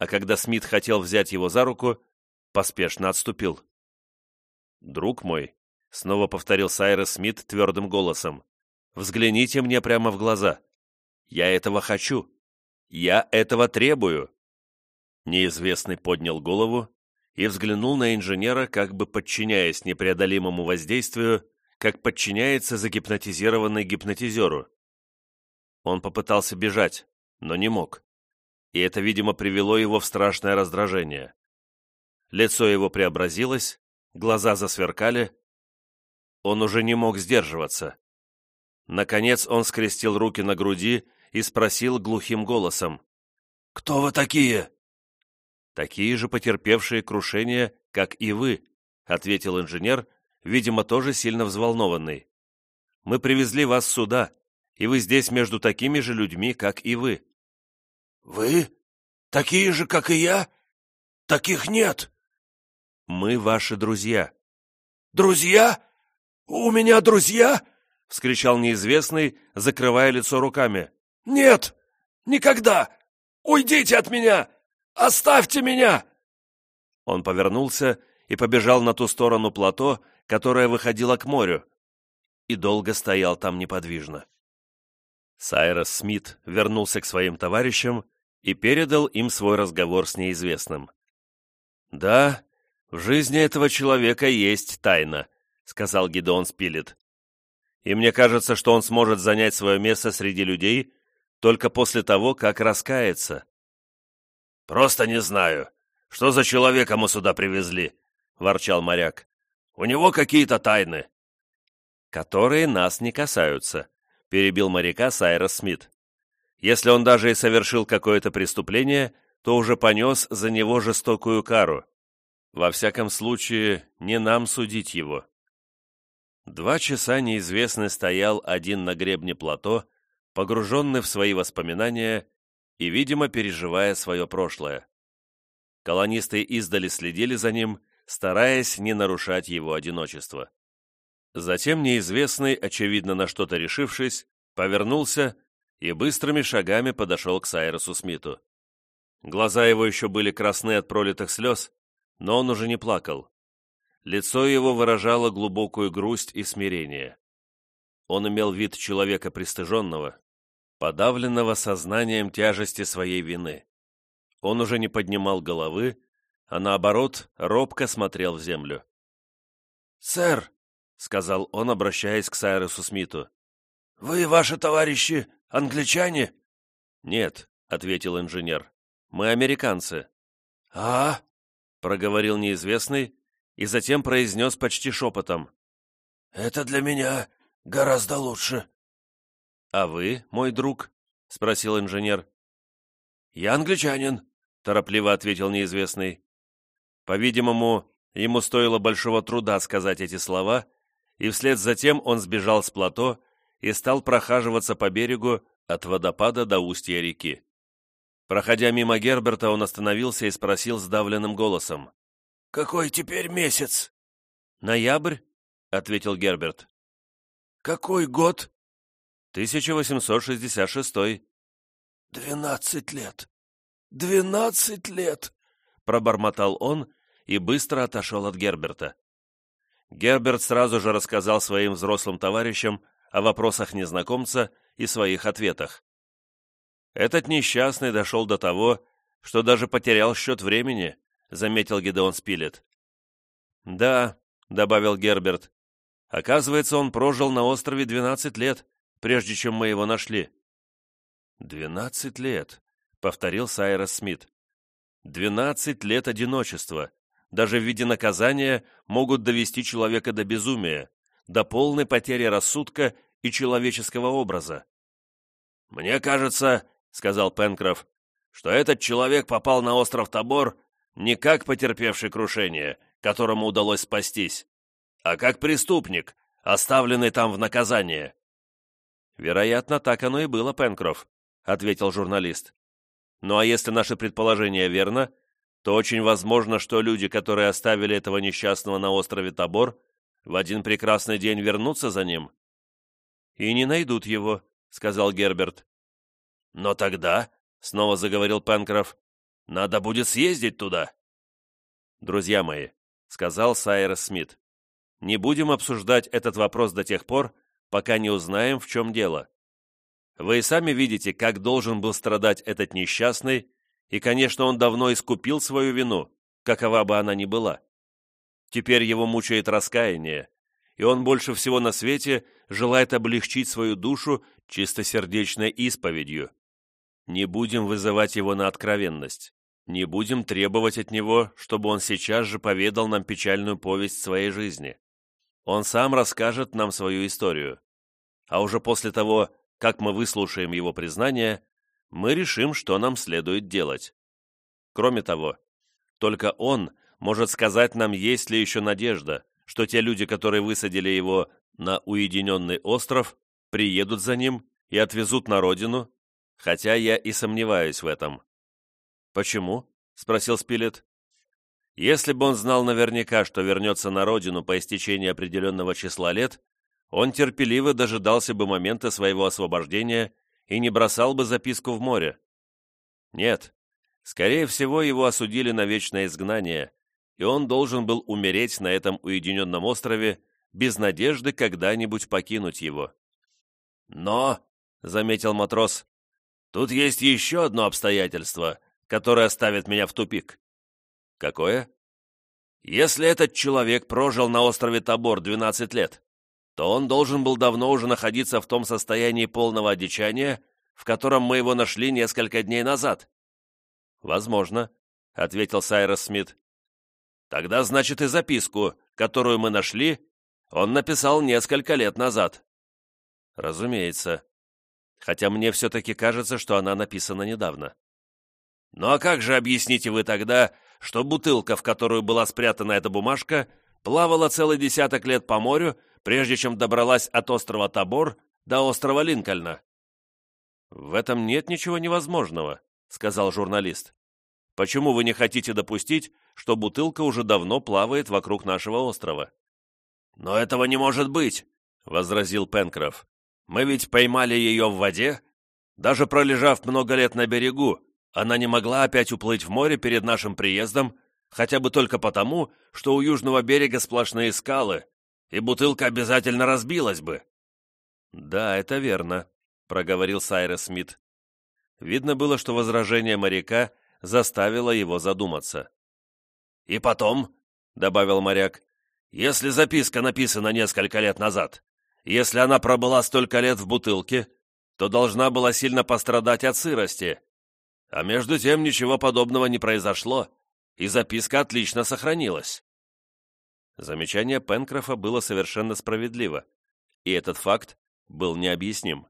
а когда Смит хотел взять его за руку, поспешно отступил. «Друг мой», — снова повторил Сайрес Смит твердым голосом, — «взгляните мне прямо в глаза. Я этого хочу. Я этого требую». Неизвестный поднял голову и взглянул на инженера, как бы подчиняясь непреодолимому воздействию, как подчиняется загипнотизированный гипнотизеру. Он попытался бежать, но не мог и это, видимо, привело его в страшное раздражение. Лицо его преобразилось, глаза засверкали. Он уже не мог сдерживаться. Наконец он скрестил руки на груди и спросил глухим голосом. «Кто вы такие?» «Такие же потерпевшие крушение, как и вы», ответил инженер, видимо, тоже сильно взволнованный. «Мы привезли вас сюда, и вы здесь между такими же людьми, как и вы. «Вы? Такие же, как и я? Таких нет!» «Мы ваши друзья». «Друзья? У меня друзья?» — вскричал неизвестный, закрывая лицо руками. «Нет! Никогда! Уйдите от меня! Оставьте меня!» Он повернулся и побежал на ту сторону плато, которая выходила к морю, и долго стоял там неподвижно. Сайрос Смит вернулся к своим товарищам и передал им свой разговор с неизвестным. «Да, в жизни этого человека есть тайна», — сказал Гидеон Спилет. «И мне кажется, что он сможет занять свое место среди людей только после того, как раскается». «Просто не знаю, что за человека мы сюда привезли», — ворчал моряк. «У него какие-то тайны». «Которые нас не касаются», перебил моряка Сайрос Смит. Если он даже и совершил какое-то преступление, то уже понес за него жестокую кару. Во всяком случае, не нам судить его. Два часа неизвестный стоял один на гребне плато, погруженный в свои воспоминания и, видимо, переживая свое прошлое. Колонисты издали следили за ним, стараясь не нарушать его одиночество. Затем неизвестный, очевидно на что-то решившись, повернулся и быстрыми шагами подошел к Сайросу Смиту. Глаза его еще были красны от пролитых слез, но он уже не плакал. Лицо его выражало глубокую грусть и смирение. Он имел вид человека пристыженного, подавленного сознанием тяжести своей вины. Он уже не поднимал головы, а наоборот, робко смотрел в землю. «Сэр», — сказал он, обращаясь к Сайрусу Смиту, — «вы и ваши товарищи англичане?» «Нет», — ответил инженер, — «мы американцы». «А?» — проговорил неизвестный и затем произнес почти шепотом. «Это для меня гораздо лучше». «А вы, мой друг?» — спросил инженер. «Я англичанин», — торопливо ответил неизвестный. По-видимому, ему стоило большого труда сказать эти слова, и вслед за тем он сбежал с плато и стал прохаживаться по берегу от водопада до устья реки. Проходя мимо Герберта, он остановился и спросил сдавленным голосом. «Какой теперь месяц?» «Ноябрь», — ответил Герберт. «Какой год?» «1866». «Двенадцать лет! Двенадцать лет!» — пробормотал он и быстро отошел от Герберта. Герберт сразу же рассказал своим взрослым товарищам о вопросах незнакомца и своих ответах. Этот несчастный дошел до того, что даже потерял счет времени, заметил Гедеон Спилет. «Да», — добавил Герберт, — «оказывается, он прожил на острове двенадцать лет, прежде чем мы его нашли». «Двенадцать лет», — повторил Сайрос Смит. «Двенадцать лет одиночества, даже в виде наказания, могут довести человека до безумия, до полной потери рассудка и человеческого образа». «Мне кажется», — сказал Пенкроф, — «что этот человек попал на остров Тобор не как потерпевший крушение, которому удалось спастись, а как преступник, оставленный там в наказание». «Вероятно, так оно и было, Пенкроф», — ответил журналист. «Ну а если наше предположение верно, то очень возможно, что люди, которые оставили этого несчастного на острове Тобор, в один прекрасный день вернутся за ним». «И не найдут его», — сказал Герберт. «Но тогда», — снова заговорил Пенкроф, — «надо будет съездить туда». «Друзья мои», — сказал Сайрос Смит, — «не будем обсуждать этот вопрос до тех пор, пока не узнаем, в чем дело. Вы и сами видите, как должен был страдать этот несчастный, и, конечно, он давно искупил свою вину, какова бы она ни была. Теперь его мучает раскаяние, и он больше всего на свете желает облегчить свою душу чистосердечной исповедью. Не будем вызывать его на откровенность, не будем требовать от него, чтобы он сейчас же поведал нам печальную повесть своей жизни. Он сам расскажет нам свою историю. А уже после того, как мы выслушаем его признание, мы решим, что нам следует делать. Кроме того, только он может сказать нам, есть ли еще надежда, что те люди, которые высадили его на уединенный остров, приедут за ним и отвезут на родину, хотя я и сомневаюсь в этом. «Почему?» — спросил Спилет. «Если бы он знал наверняка, что вернется на родину по истечении определенного числа лет, он терпеливо дожидался бы момента своего освобождения и не бросал бы записку в море. Нет, скорее всего, его осудили на вечное изгнание, и он должен был умереть на этом уединенном острове без надежды когда-нибудь покинуть его. «Но», — заметил матрос, — «тут есть еще одно обстоятельство, которое ставит меня в тупик». «Какое?» «Если этот человек прожил на острове Тобор 12 лет, то он должен был давно уже находиться в том состоянии полного одичания, в котором мы его нашли несколько дней назад». «Возможно», — ответил Сайрос Смит. «Тогда, значит, и записку, которую мы нашли, он написал несколько лет назад». «Разумеется. Хотя мне все-таки кажется, что она написана недавно». «Ну а как же объясните вы тогда, что бутылка, в которую была спрятана эта бумажка, плавала целый десяток лет по морю прежде чем добралась от острова Табор до острова Линкольна. «В этом нет ничего невозможного», — сказал журналист. «Почему вы не хотите допустить, что бутылка уже давно плавает вокруг нашего острова?» «Но этого не может быть», — возразил Пенкроф. «Мы ведь поймали ее в воде. Даже пролежав много лет на берегу, Она не могла опять уплыть в море перед нашим приездом, хотя бы только потому, что у южного берега сплошные скалы, и бутылка обязательно разбилась бы». «Да, это верно», — проговорил Сайрес Смит. Видно было, что возражение моряка заставило его задуматься. «И потом», — добавил моряк, — «если записка написана несколько лет назад, если она пробыла столько лет в бутылке, то должна была сильно пострадать от сырости. А между тем ничего подобного не произошло, и записка отлично сохранилась. Замечание Пенкрофа было совершенно справедливо, и этот факт был необъясним.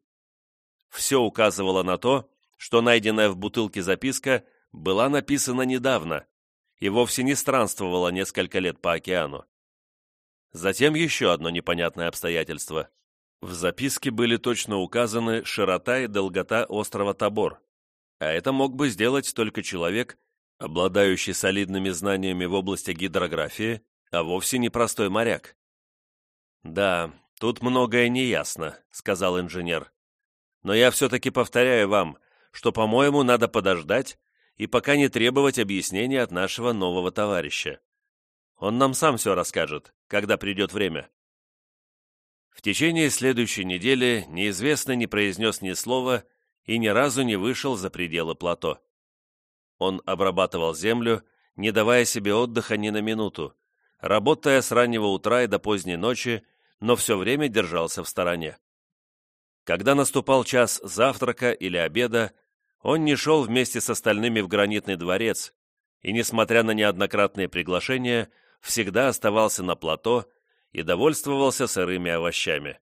Все указывало на то, что найденная в бутылке записка была написана недавно и вовсе не странствовала несколько лет по океану. Затем еще одно непонятное обстоятельство. В записке были точно указаны широта и долгота острова Тобор, а это мог бы сделать только человек, обладающий солидными знаниями в области гидрографии, а вовсе не простой моряк. «Да, тут многое неясно», — сказал инженер. «Но я все-таки повторяю вам, что, по-моему, надо подождать и пока не требовать объяснения от нашего нового товарища. Он нам сам все расскажет, когда придет время». В течение следующей недели неизвестный не произнес ни слова и ни разу не вышел за пределы плато. Он обрабатывал землю, не давая себе отдыха ни на минуту, работая с раннего утра и до поздней ночи, но все время держался в стороне. Когда наступал час завтрака или обеда, он не шел вместе с остальными в гранитный дворец и, несмотря на неоднократные приглашения, всегда оставался на плато и довольствовался сырыми овощами.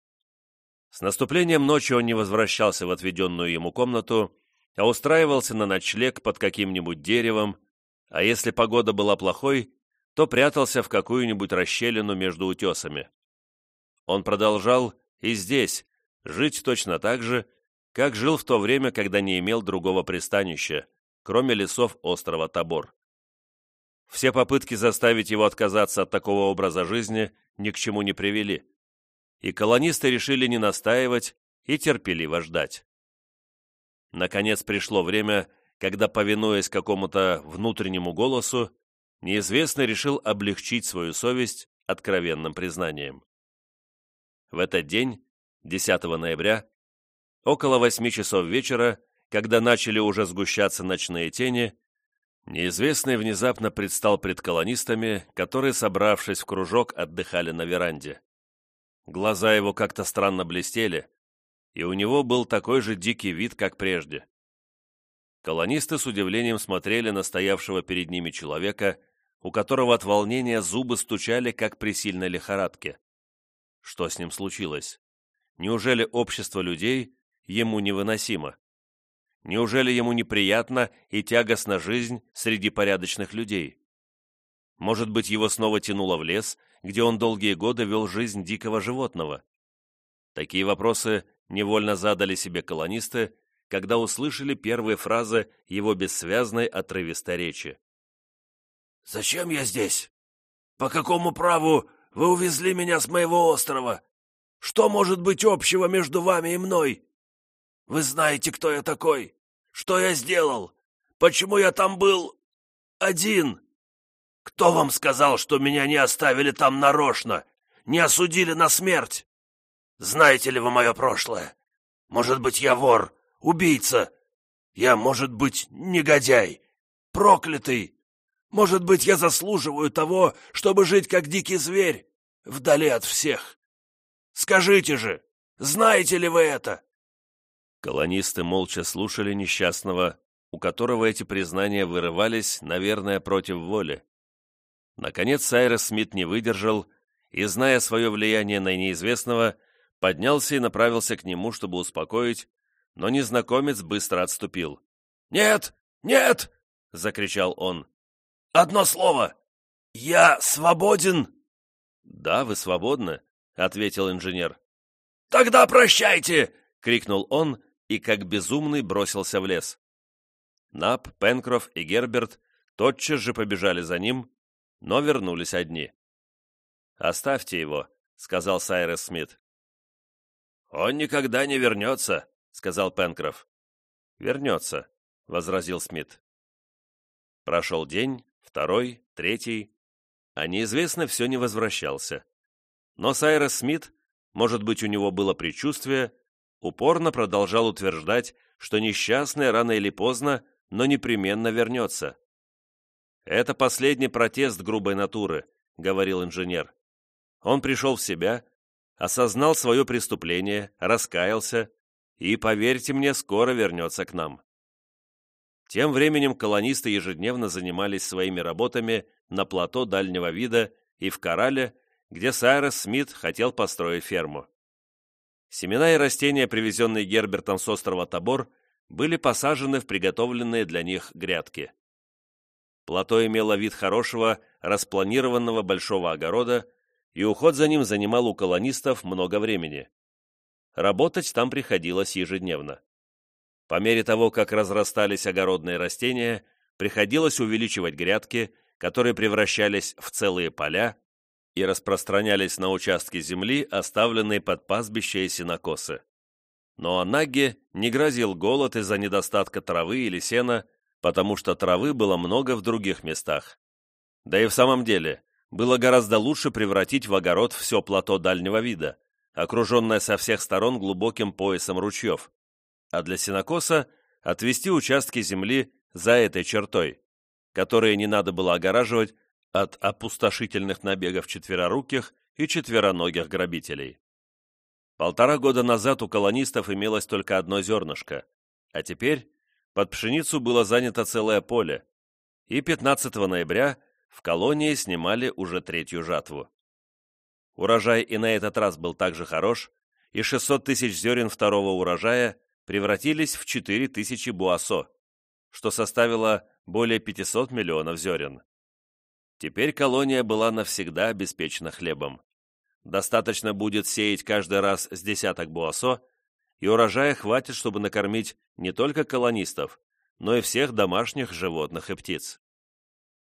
С наступлением ночи он не возвращался в отведенную ему комнату, а устраивался на ночлег под каким-нибудь деревом, а если погода была плохой, то прятался в какую-нибудь расщелину между утесами. Он продолжал и здесь жить точно так же, как жил в то время, когда не имел другого пристанища, кроме лесов острова Тобор. Все попытки заставить его отказаться от такого образа жизни ни к чему не привели, и колонисты решили не настаивать и терпеливо ждать. Наконец пришло время, когда, повинуясь какому-то внутреннему голосу, неизвестный решил облегчить свою совесть откровенным признанием. В этот день, 10 ноября, около восьми часов вечера, когда начали уже сгущаться ночные тени, неизвестный внезапно предстал пред колонистами, которые, собравшись в кружок, отдыхали на веранде. Глаза его как-то странно блестели, и у него был такой же дикий вид, как прежде. Колонисты с удивлением смотрели на стоявшего перед ними человека, у которого от волнения зубы стучали, как при сильной лихорадке. Что с ним случилось? Неужели общество людей ему невыносимо? Неужели ему неприятно и тягостна жизнь среди порядочных людей? Может быть, его снова тянуло в лес, где он долгие годы вел жизнь дикого животного? Такие вопросы невольно задали себе колонисты, когда услышали первые фразы его бессвязной отрывистой речи. «Зачем я здесь? По какому праву вы увезли меня с моего острова? Что может быть общего между вами и мной? Вы знаете, кто я такой? Что я сделал? Почему я там был один? Кто вам сказал, что меня не оставили там нарочно, не осудили на смерть? Знаете ли вы мое прошлое? Может быть, я вор, убийца? Я, может быть, негодяй, проклятый? Может быть, я заслуживаю того, чтобы жить как дикий зверь, вдали от всех? Скажите же, знаете ли вы это?» Колонисты молча слушали несчастного, у которого эти признания вырывались, наверное, против воли. Наконец Сайрес Смит не выдержал и, зная свое влияние на неизвестного, поднялся и направился к нему, чтобы успокоить, но незнакомец быстро отступил. «Нет! Нет!» — закричал он. «Одно слово! Я свободен!» «Да, вы свободны», — ответил инженер. «Тогда прощайте!» — крикнул он и как безумный бросился в лес. Нап, Пенкроф и Герберт тотчас же побежали за ним, но вернулись одни. «Оставьте его», — сказал Сайрес Смит. «Он никогда не вернется», — сказал Пенкроф. «Вернется. — возразил Смит. Прошел день, второй, третий, а неизвестно все не возвращался. Но Сайрес Смит, может быть, у него было предчувствие, упорно продолжал утверждать, что несчастный рано или поздно, но непременно вернется. «Это последний протест грубой натуры», — говорил инженер. Он пришел в себя, осознал свое преступление, раскаялся и, поверьте мне, скоро вернется к нам. Тем временем колонисты ежедневно занимались своими работами на плато дальнего вида и в Корале, где Сайрес Смит хотел построить ферму. Семена и растения, привезенные Гербертом с острова Тобор, были посажены в приготовленные для них грядки. Плато имело вид хорошего, распланированного большого огорода, и уход за ним занимал у колонистов много времени. Работать там приходилось ежедневно. По мере того, как разрастались огородные растения, приходилось увеличивать грядки, которые превращались в целые поля и распространялись на участки земли, оставленные под пастбища и сенокосы. Но Анаге не грозил голод из-за недостатка травы или сена, потому что травы было много в других местах. Да и в самом деле, было гораздо лучше превратить в огород все плато дальнего вида, окруженное со всех сторон глубоким поясом ручьев, а для сенокоса отвести участки земли за этой чертой, которые не надо было огораживать от опустошительных набегов четвероруких и четвероногих грабителей. Полтора года назад у колонистов имелось только одно зернышко, а теперь под пшеницу было занято целое поле, и 15 ноября в колонии снимали уже третью жатву. Урожай и на этот раз был также хорош, и 600 тысяч зерен второго урожая превратились в 4 тысячи буасо, что составило более 500 миллионов зерен. Теперь колония была навсегда обеспечена хлебом. Достаточно будет сеять каждый раз с десяток буасо, и урожая хватит, чтобы накормить не только колонистов, но и всех домашних животных и птиц.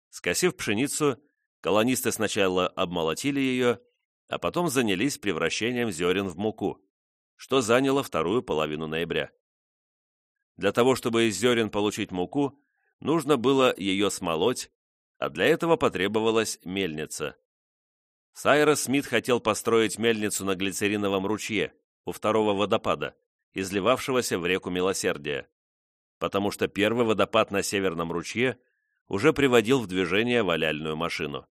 Скосив пшеницу, колонисты сначала обмолотили ее, а потом занялись превращением зерен в муку, что заняло вторую половину ноября. Для того, чтобы из зерен получить муку, нужно было ее смолоть, а для этого потребовалась мельница. Сайрос Смит хотел построить мельницу на глицериновом ручье, у второго водопада, изливавшегося в реку Милосердия, потому что первый водопад на Северном ручье уже приводил в движение валяльную машину.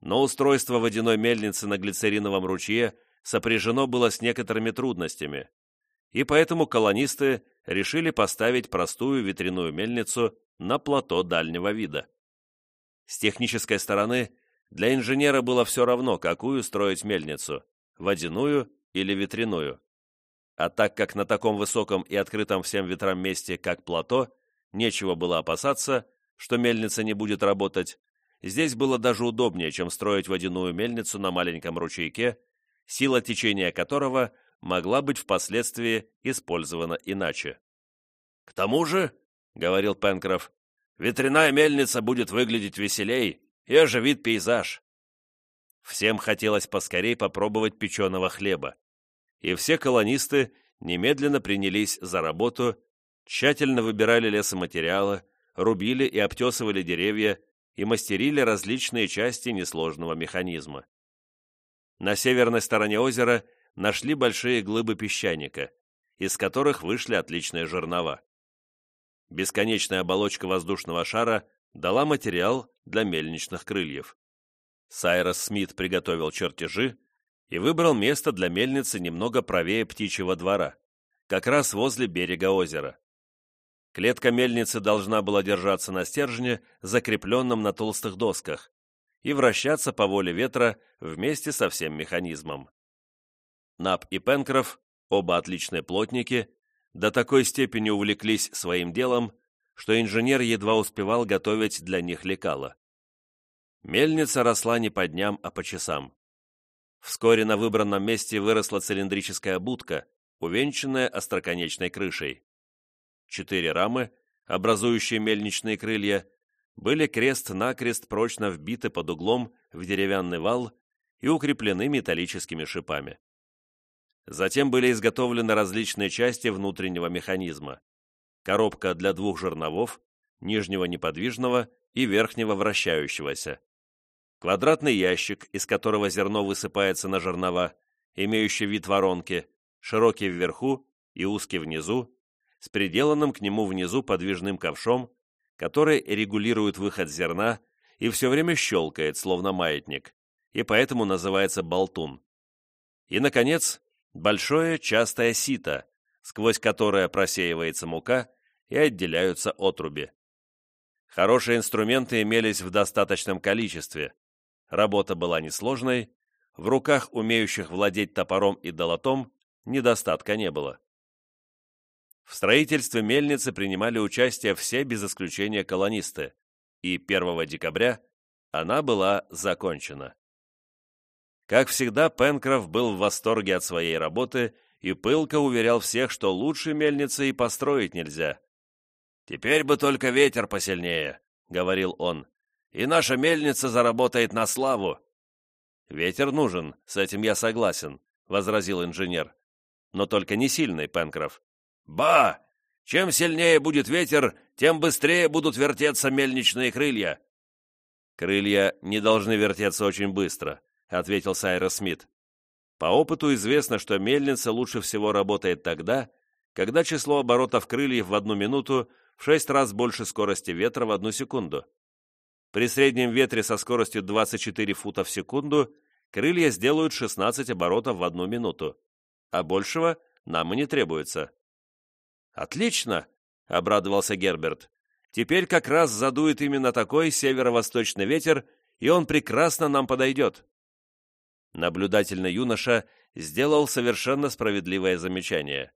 Но устройство водяной мельницы на глицериновом ручье сопряжено было с некоторыми трудностями, и поэтому колонисты решили поставить простую ветряную мельницу на плато дальнего вида. С технической стороны для инженера было все равно, какую строить мельницу – водяную или ветряную. А так как на таком высоком и открытом всем ветрам месте, как плато, нечего было опасаться, что мельница не будет работать, здесь было даже удобнее, чем строить водяную мельницу на маленьком ручейке, сила течения которого могла быть впоследствии использована иначе. «К тому же, — говорил Пенкроф, — ветряная мельница будет выглядеть веселей и оживит пейзаж». Всем хотелось поскорей попробовать печеного хлеба, и все колонисты немедленно принялись за работу, тщательно выбирали лесоматериалы, рубили и обтесывали деревья и мастерили различные части несложного механизма. На северной стороне озера нашли большие глыбы песчаника, из которых вышли отличные жернова. Бесконечная оболочка воздушного шара дала материал для мельничных крыльев. Сайрос Смит приготовил чертежи и выбрал место для мельницы немного правее птичьего двора, как раз возле берега озера. Клетка мельницы должна была держаться на стержне, закрепленном на толстых досках, и вращаться по воле ветра вместе со всем механизмом. Нап и Пенкроф, оба отличные плотники, до такой степени увлеклись своим делом, что инженер едва успевал готовить для них лекала. Мельница росла не по дням, а по часам. Вскоре на выбранном месте выросла цилиндрическая будка, увенчанная остроконечной крышей. Четыре рамы, образующие мельничные крылья, были крест-накрест прочно вбиты под углом в деревянный вал и укреплены металлическими шипами. Затем были изготовлены различные части внутреннего механизма. коробка для двух жерновов, нижнего неподвижного и верхнего вращающегося. Квадратный ящик, из которого зерно высыпается на жернова, имеющий вид воронки, широкий вверху и узкий внизу, с приделанным к нему внизу подвижным ковшом, который регулирует выход зерна и все время щелкает, словно маятник, и поэтому называется болтун. И, наконец, большое частое сито, сквозь которое просеивается мука и отделяются отруби. Хорошие инструменты имелись в достаточном количестве. Работа была несложной, в руках умеющих владеть топором и долотом недостатка не было. В строительстве мельницы принимали участие все без исключения колонисты, и 1 декабря она была закончена. Как всегда, Пенкроф был в восторге от своей работы и пылко уверял всех, что лучше мельницы и построить нельзя. «Теперь бы только ветер посильнее», — говорил он, — «и наша мельница заработает на славу». «Ветер нужен, с этим я согласен», — возразил инженер. «Но только не сильный, Пенкроф». «Ба! Чем сильнее будет ветер, тем быстрее будут вертеться мельничные крылья». «Крылья не должны вертеться очень быстро», — ответил Сайрос Смит. «По опыту известно, что мельница лучше всего работает тогда, когда число оборотов крыльев в одну минуту в шесть раз больше скорости ветра в одну секунду. При среднем ветре со скоростью 24 фута в секунду крылья сделают 16 оборотов в одну минуту, а большего нам и не требуется. «Отлично!» — обрадовался Герберт. «Теперь как раз задует именно такой северо-восточный ветер, и он прекрасно нам подойдет». Наблюдательный юноша сделал совершенно справедливое замечание.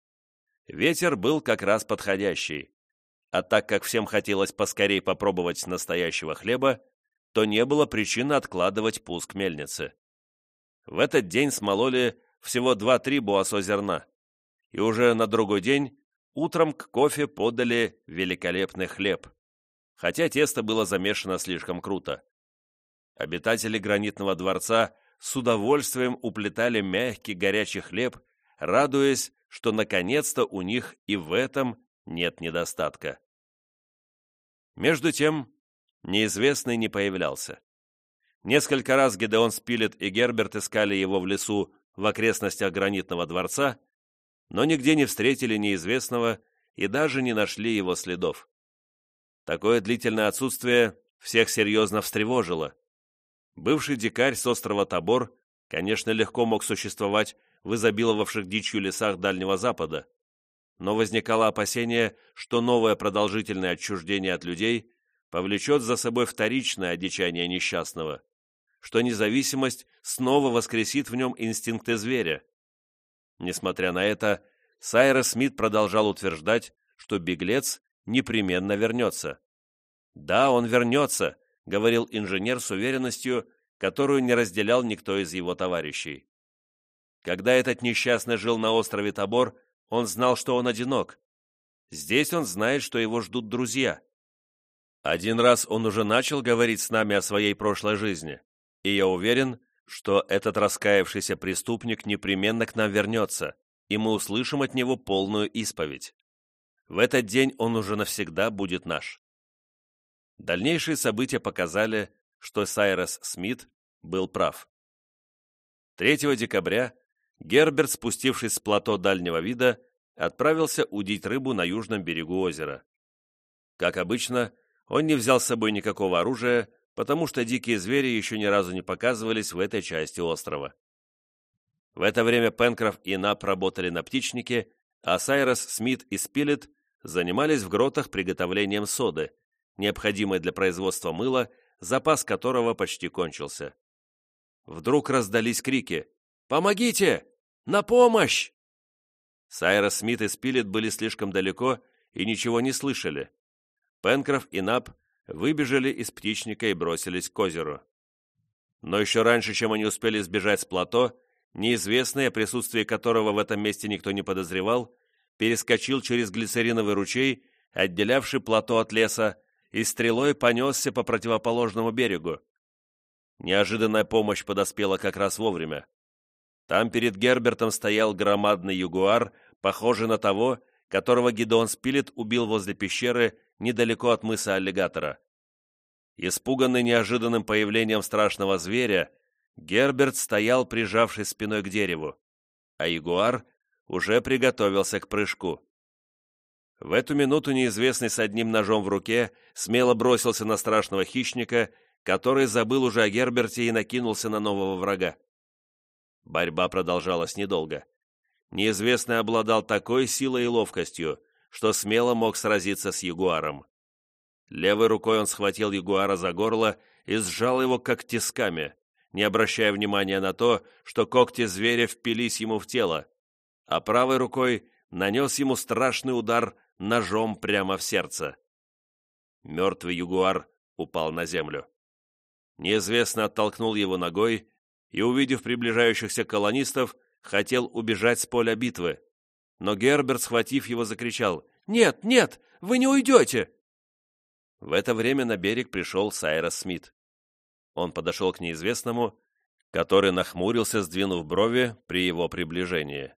Ветер был как раз подходящий. А так как всем хотелось поскорей попробовать настоящего хлеба, то не было причины откладывать пуск мельницы. В этот день смололи всего 2-3 буасо зерна, и уже на другой день утром к кофе подали великолепный хлеб, хотя тесто было замешано слишком круто. Обитатели гранитного дворца с удовольствием уплетали мягкий горячий хлеб, радуясь, что наконец-то у них и в этом нет недостатка. Между тем, неизвестный не появлялся. Несколько раз Гедеон Спилет и Герберт искали его в лесу в окрестностях гранитного дворца, но нигде не встретили неизвестного и даже не нашли его следов. Такое длительное отсутствие всех серьезно встревожило. Бывший дикарь с острова Табор, конечно, легко мог существовать в изобиловавших дичью лесах Дальнего Запада, но возникало опасение, что новое продолжительное отчуждение от людей повлечет за собой вторичное одичание несчастного, что независимость снова воскресит в нем инстинкты зверя. Несмотря на это, Сайрос Смит продолжал утверждать, что беглец непременно вернется. «Да, он вернется», — говорил инженер с уверенностью, которую не разделял никто из его товарищей. Когда этот несчастный жил на острове Тобор, он знал, что он одинок. Здесь он знает, что его ждут друзья. Один раз он уже начал говорить с нами о своей прошлой жизни, и я уверен, что этот раскаявшийся преступник непременно к нам вернется, и мы услышим от него полную исповедь. В этот день он уже навсегда будет наш. Дальнейшие события показали, что Сайрес Смит был прав. 3 декабря Герберт, спустившись с плато дальнего вида, отправился удить рыбу на южном берегу озера. Как обычно, он не взял с собой никакого оружия, потому что дикие звери еще ни разу не показывались в этой части острова. В это время Пенкроф и Нап работали на птичнике, а Сайрос, Смит и Спилет занимались в гротах приготовлением соды, необходимой для производства мыла, запас которого почти кончился. Вдруг раздались крики «Помогите! На помощь!» Сайрос Смит и Спилет были слишком далеко и ничего не слышали. Пенкроф и Нап выбежали из птичника и бросились к озеру. Но еще раньше, чем они успели сбежать с плато, неизвестный, о присутствии которого в этом месте никто не подозревал, перескочил через глицериновый ручей, отделявший плато от леса, и стрелой понесся по противоположному берегу. Неожиданная помощь подоспела как раз вовремя. Там перед Гербертом стоял громадный ягуар, похожий на того, которого Гидеон Спилет убил возле пещеры недалеко от мыса Аллигатора. Испуганный неожиданным появлением страшного зверя, Герберт стоял, прижавшись спиной к дереву, а ягуар уже приготовился к прыжку. В эту минуту неизвестный с одним ножом в руке смело бросился на страшного хищника, который забыл уже о Герберте и накинулся на нового врага. Борьба продолжалась недолго. Неизвестный обладал такой силой и ловкостью, что смело мог сразиться с ягуаром. Левой рукой он схватил ягуара за горло и сжал его как тисками, не обращая внимания на то, что когти зверя впились ему в тело, а правой рукой нанес ему страшный удар ножом прямо в сердце. Мертвый ягуар упал на землю. Неизвестно оттолкнул его ногой и, увидев приближающихся колонистов, хотел убежать с поля битвы. Но Герберт, схватив его, закричал «Нет, нет, вы не уйдете!» В это время на берег пришел Сайрос Смит. Он подошел к неизвестному, который нахмурился, сдвинув брови при его приближении.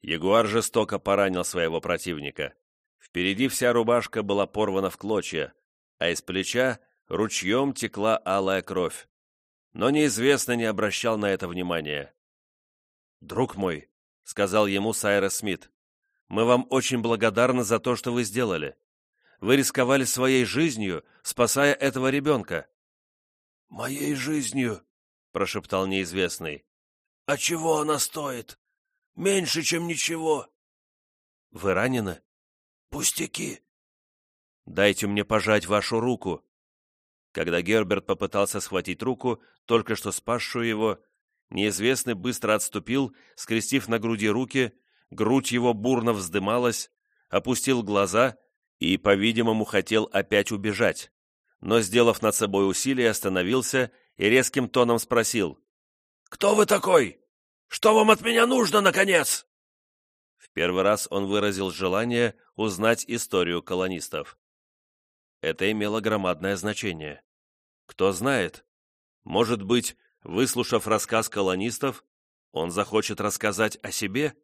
Ягуар жестоко поранил своего противника. Впереди вся рубашка была порвана в клочья, а из плеча ручьем текла алая кровь. Но неизвестно не обращал на это внимания. «Друг мой», — сказал ему Сайрес Смит, — «мы вам очень благодарны за то, что вы сделали. Вы рисковали своей жизнью, спасая этого ребенка». «Моей жизнью», — прошептал неизвестный. «А чего она стоит? Меньше, чем ничего». «Вы ранены?» «Пустяки». «Дайте мне пожать вашу руку». Когда Герберт попытался схватить руку, только что спасшую его, Неизвестный быстро отступил, скрестив на груди руки, грудь его бурно вздымалась, опустил глаза и, по-видимому, хотел опять убежать, но, сделав над собой усилие, остановился и резким тоном спросил. «Кто вы такой? Что вам от меня нужно, наконец?» В первый раз он выразил желание узнать историю колонистов. Это имело громадное значение. Кто знает, может быть, Выслушав рассказ колонистов, он захочет рассказать о себе?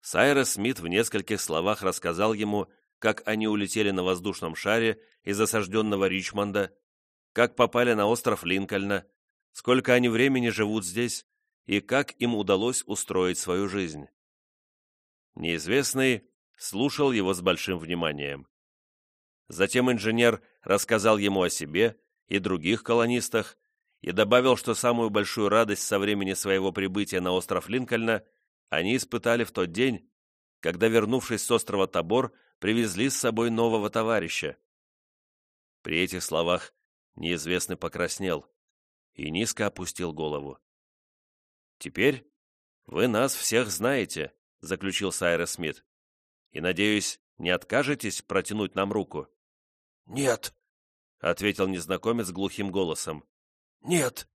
Сайрес Смит в нескольких словах рассказал ему, как они улетели на воздушном шаре из осажденного Ричмонда, как попали на остров Линкольна, сколько они времени живут здесь и как им удалось устроить свою жизнь. Неизвестный слушал его с большим вниманием. Затем инженер рассказал ему о себе и других колонистах, и добавил, что самую большую радость со времени своего прибытия на остров Линкольна они испытали в тот день, когда, вернувшись с острова Тобор, привезли с собой нового товарища. При этих словах неизвестный покраснел и низко опустил голову. «Теперь вы нас всех знаете», — заключил Сайрес Смит, «и, надеюсь, не откажетесь протянуть нам руку?» «Нет», — ответил незнакомец глухим голосом. «Нет.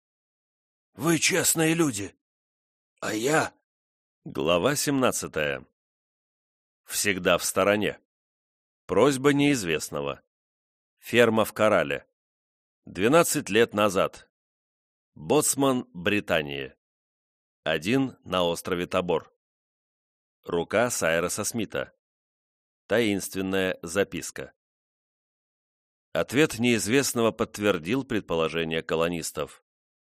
Вы честные люди. А я...» Глава семнадцатая. Всегда в стороне. Просьба неизвестного. Ферма в Корале. Двенадцать лет назад. Боцман Британии. Один на острове Тобор. Рука Сайроса Смита. Таинственная записка. Ответ неизвестного подтвердил предположение колонистов.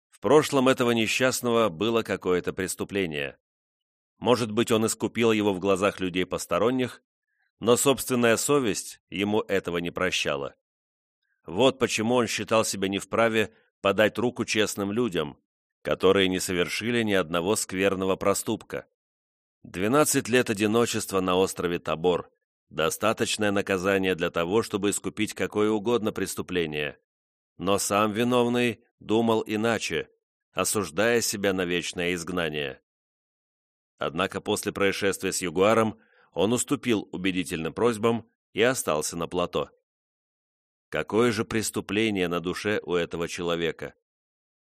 В прошлом этого несчастного было какое-то преступление. Может быть, он искупил его в глазах людей посторонних, но собственная совесть ему этого не прощала. Вот почему он считал себя не вправе подать руку честным людям, которые не совершили ни одного скверного проступка. Двенадцать лет одиночества на острове Тобор, Достаточное наказание для того, чтобы искупить какое угодно преступление. Но сам виновный думал иначе, осуждая себя на вечное изгнание. Однако после происшествия с Ягуаром он уступил убедительным просьбам и остался на плато. Какое же преступление на душе у этого человека?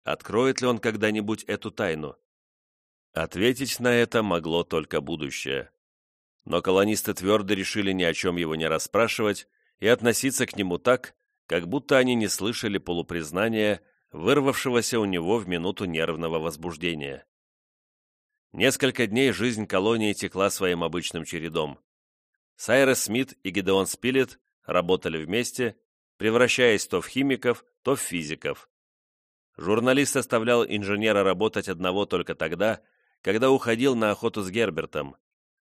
Откроет ли он когда-нибудь эту тайну? Ответить на это могло только будущее но колонисты твердо решили ни о чем его не расспрашивать и относиться к нему так, как будто они не слышали полупризнания, вырвавшегося у него в минуту нервного возбуждения. Несколько дней жизнь колонии текла своим обычным чередом. Сайрес Смит и Гидеон Спилет работали вместе, превращаясь то в химиков, то в физиков. Журналист оставлял инженера работать одного только тогда, когда уходил на охоту с Гербертом,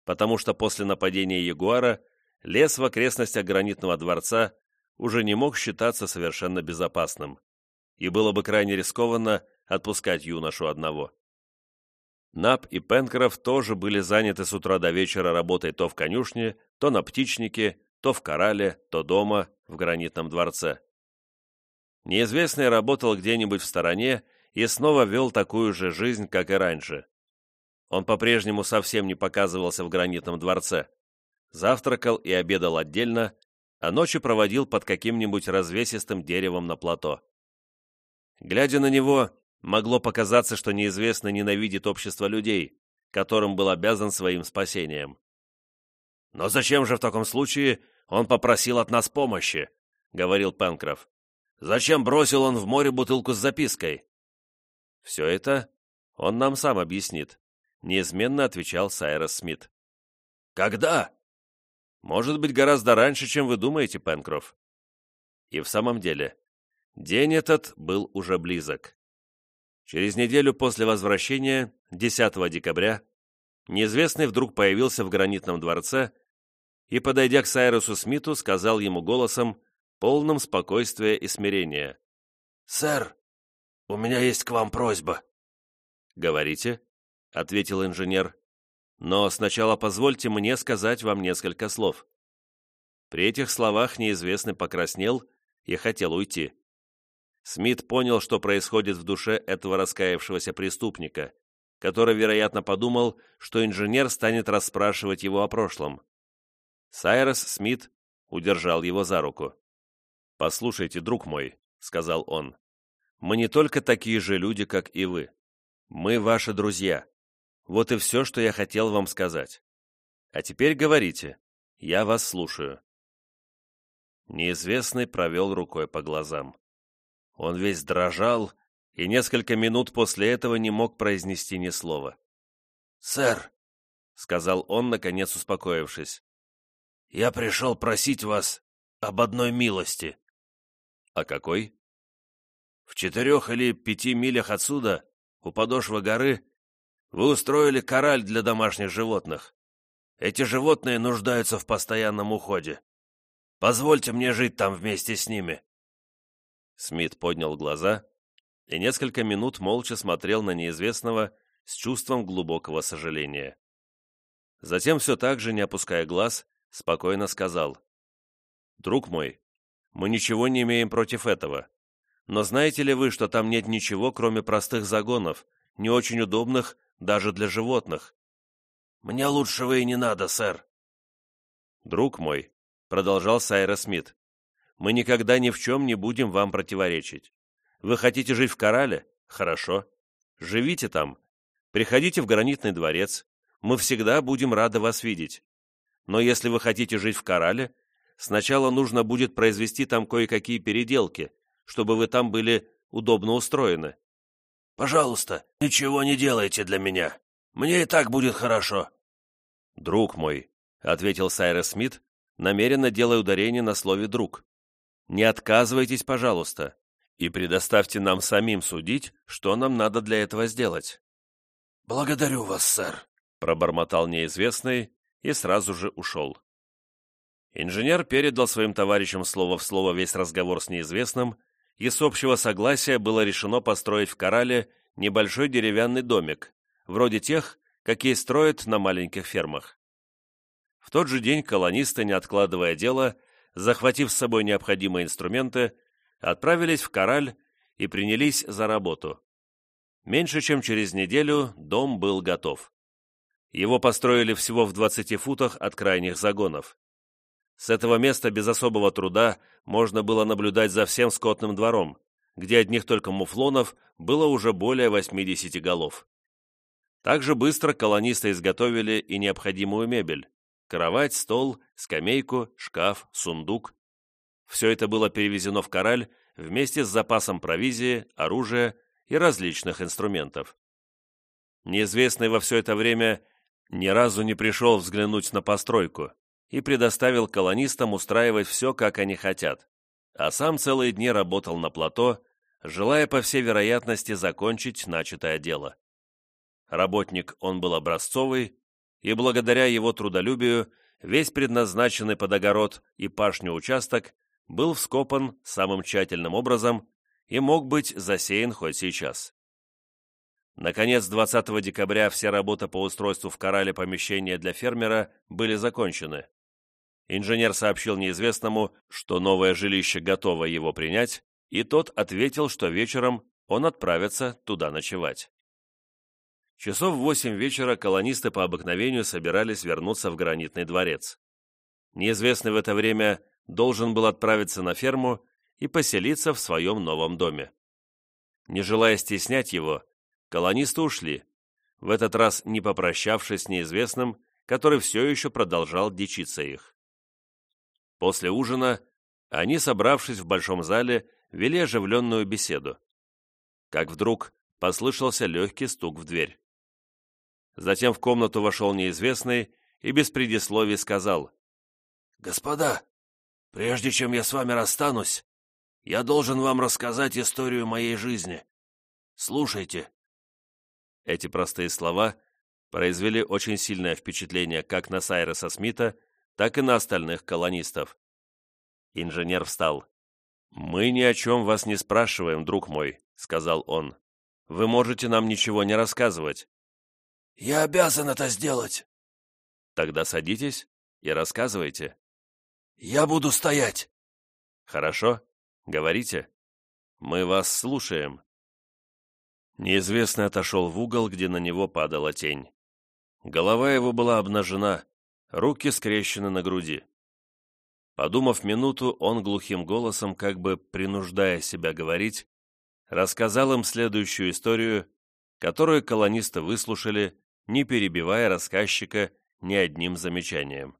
потому что после нападения Ягуара лес в окрестностях гранитного дворца уже не мог считаться совершенно безопасным, и было бы крайне рискованно отпускать юношу одного. Нап и Пенкроф тоже были заняты с утра до вечера работой то в конюшне, то на птичнике, то в корале, то дома, в гранитном дворце. Неизвестный работал где-нибудь в стороне и снова вел такую же жизнь, как и раньше. Он по-прежнему совсем не показывался в гранитном дворце. Завтракал и обедал отдельно, а ночи проводил под каким-нибудь развесистым деревом на плато. Глядя на него, могло показаться, что неизвестный ненавидит общество людей, которым был обязан своим спасением. «Но зачем же в таком случае он попросил от нас помощи?» — говорил Пенкроф. «Зачем бросил он в море бутылку с запиской?» «Все это он нам сам объяснит», — неизменно отвечал Сайрос Смит. «Когда?» «Может быть, гораздо раньше, чем вы думаете, Пенкроф». И в самом деле, день этот был уже близок. Через неделю после возвращения, 10 декабря, неизвестный вдруг появился в гранитном дворце и, подойдя к Сайрусу Смиту, сказал ему голосом, полным спокойствия и смирения. «Сэр, у меня есть к вам просьба». «Говорите», — ответил инженер. «Но сначала позвольте мне сказать вам несколько слов». При этих словах неизвестный покраснел и хотел уйти. Смит понял, что происходит в душе этого раскаявшегося преступника, который, вероятно, подумал, что инженер станет расспрашивать его о прошлом. Сайрос Смит удержал его за руку. «Послушайте, друг мой», — сказал он, — «мы не только такие же люди, как и вы. Мы ваши друзья. Вот и все, что я хотел вам сказать. А теперь говорите, я вас слушаю». Неизвестный провел рукой по глазам. Он весь дрожал и несколько минут после этого не мог произнести ни слова. «Сэр», — сказал он, наконец успокоившись, я пришел просить вас об одной милости». «А какой?» «В четырех или пяти милях отсюда, у подошвы горы, вы устроили кораль для домашних животных. Эти животные нуждаются в постоянном уходе. Позвольте мне жить там вместе с ними». Смит поднял глаза и несколько минут молча смотрел на неизвестного с чувством глубокого сожаления. Затем все так же, не опуская глаз, спокойно сказал. «Друг мой, мы ничего не имеем против этого. Но знаете ли вы, что там нет ничего, кроме простых загонов, не очень удобных даже для животных?» «Мне лучшего и не надо, сэр». «Друг мой», — продолжал Сайра Смит, «мы никогда ни в чем не будем вам противоречить. Вы хотите жить в Корале? Хорошо. Живите там. Приходите в гранитный дворец. Мы всегда будем рады вас видеть. Но если вы хотите жить в Корале, сначала нужно будет произвести там кое-какие переделки, чтобы вы там были удобно устроены. Пожалуйста, ничего не делайте для меня. Мне и так будет хорошо. Друг мой, — ответил Сайрес Смит, намеренно делая ударение на слове «друг». «Не отказывайтесь, пожалуйста, и предоставьте нам самим судить, что нам надо для этого сделать». «Благодарю вас, сэр», — пробормотал неизвестный, и сразу же ушел. Инженер передал своим товарищам слово в слово весь разговор с неизвестным, и с общего согласия было решено построить в Корале небольшой деревянный домик, вроде тех, какие строят на маленьких фермах. В тот же день колонисты, не откладывая дело, захватив с собой необходимые инструменты, отправились в Кораль и принялись за работу. Меньше чем через неделю дом был готов. Его построили всего в 20 футах от крайних загонов. С этого места без особого труда можно было наблюдать за всем скотным двором, где одних только муфлонов было уже более 80 голов. Также быстро колонисты изготовили и необходимую мебель – кровать, стол, скамейку, шкаф, сундук. Все это было перевезено в Кораль вместе с запасом провизии, оружия и различных инструментов. Неизвестный во все это время ни разу не пришел взглянуть на постройку и предоставил колонистам устраивать все, как они хотят, а сам целые дни работал на плато, желая, по всей вероятности, закончить начатое дело. Работник он был образцовый, и благодаря его трудолюбию весь предназначенный под огород и пашню участок был вскопан самым тщательным образом и мог быть засеян хоть сейчас. Наконец, 20 декабря все работы по устройству в Корале помещения для фермера были закончены. Инженер сообщил неизвестному, что новое жилище готово его принять, и тот ответил, что вечером он отправится туда ночевать. Часов в восемь вечера колонисты по обыкновению собирались вернуться в гранитный дворец. Неизвестный в это время должен был отправиться на ферму и поселиться в своем новом доме. Не желая стеснять его, колонисты ушли, в этот раз не попрощавшись с неизвестным, который все еще продолжал дичиться их. После ужина они, собравшись в большом зале, вели оживленную беседу. Как вдруг послышался легкий стук в дверь. Затем в комнату вошел неизвестный и без предисловий сказал. «Господа, прежде чем я с вами расстанусь, я должен вам рассказать историю моей жизни. Слушайте». Эти простые слова произвели очень сильное впечатление как на Сайреса Смита, так и на остальных колонистов. Инженер встал. «Мы ни о чем вас не спрашиваем, друг мой», — сказал он. «Вы можете нам ничего не рассказывать. «Я обязан это сделать!» «Тогда садитесь и рассказывайте». «Я буду стоять!» «Хорошо, говорите. Мы вас слушаем». Неизвестный отошел в угол, где на него падала тень. Голова его была обнажена, руки скрещены на груди. Подумав минуту, он глухим голосом, как бы принуждая себя говорить, рассказал им следующую историю, которую колонисты выслушали не перебивая рассказчика ни одним замечанием.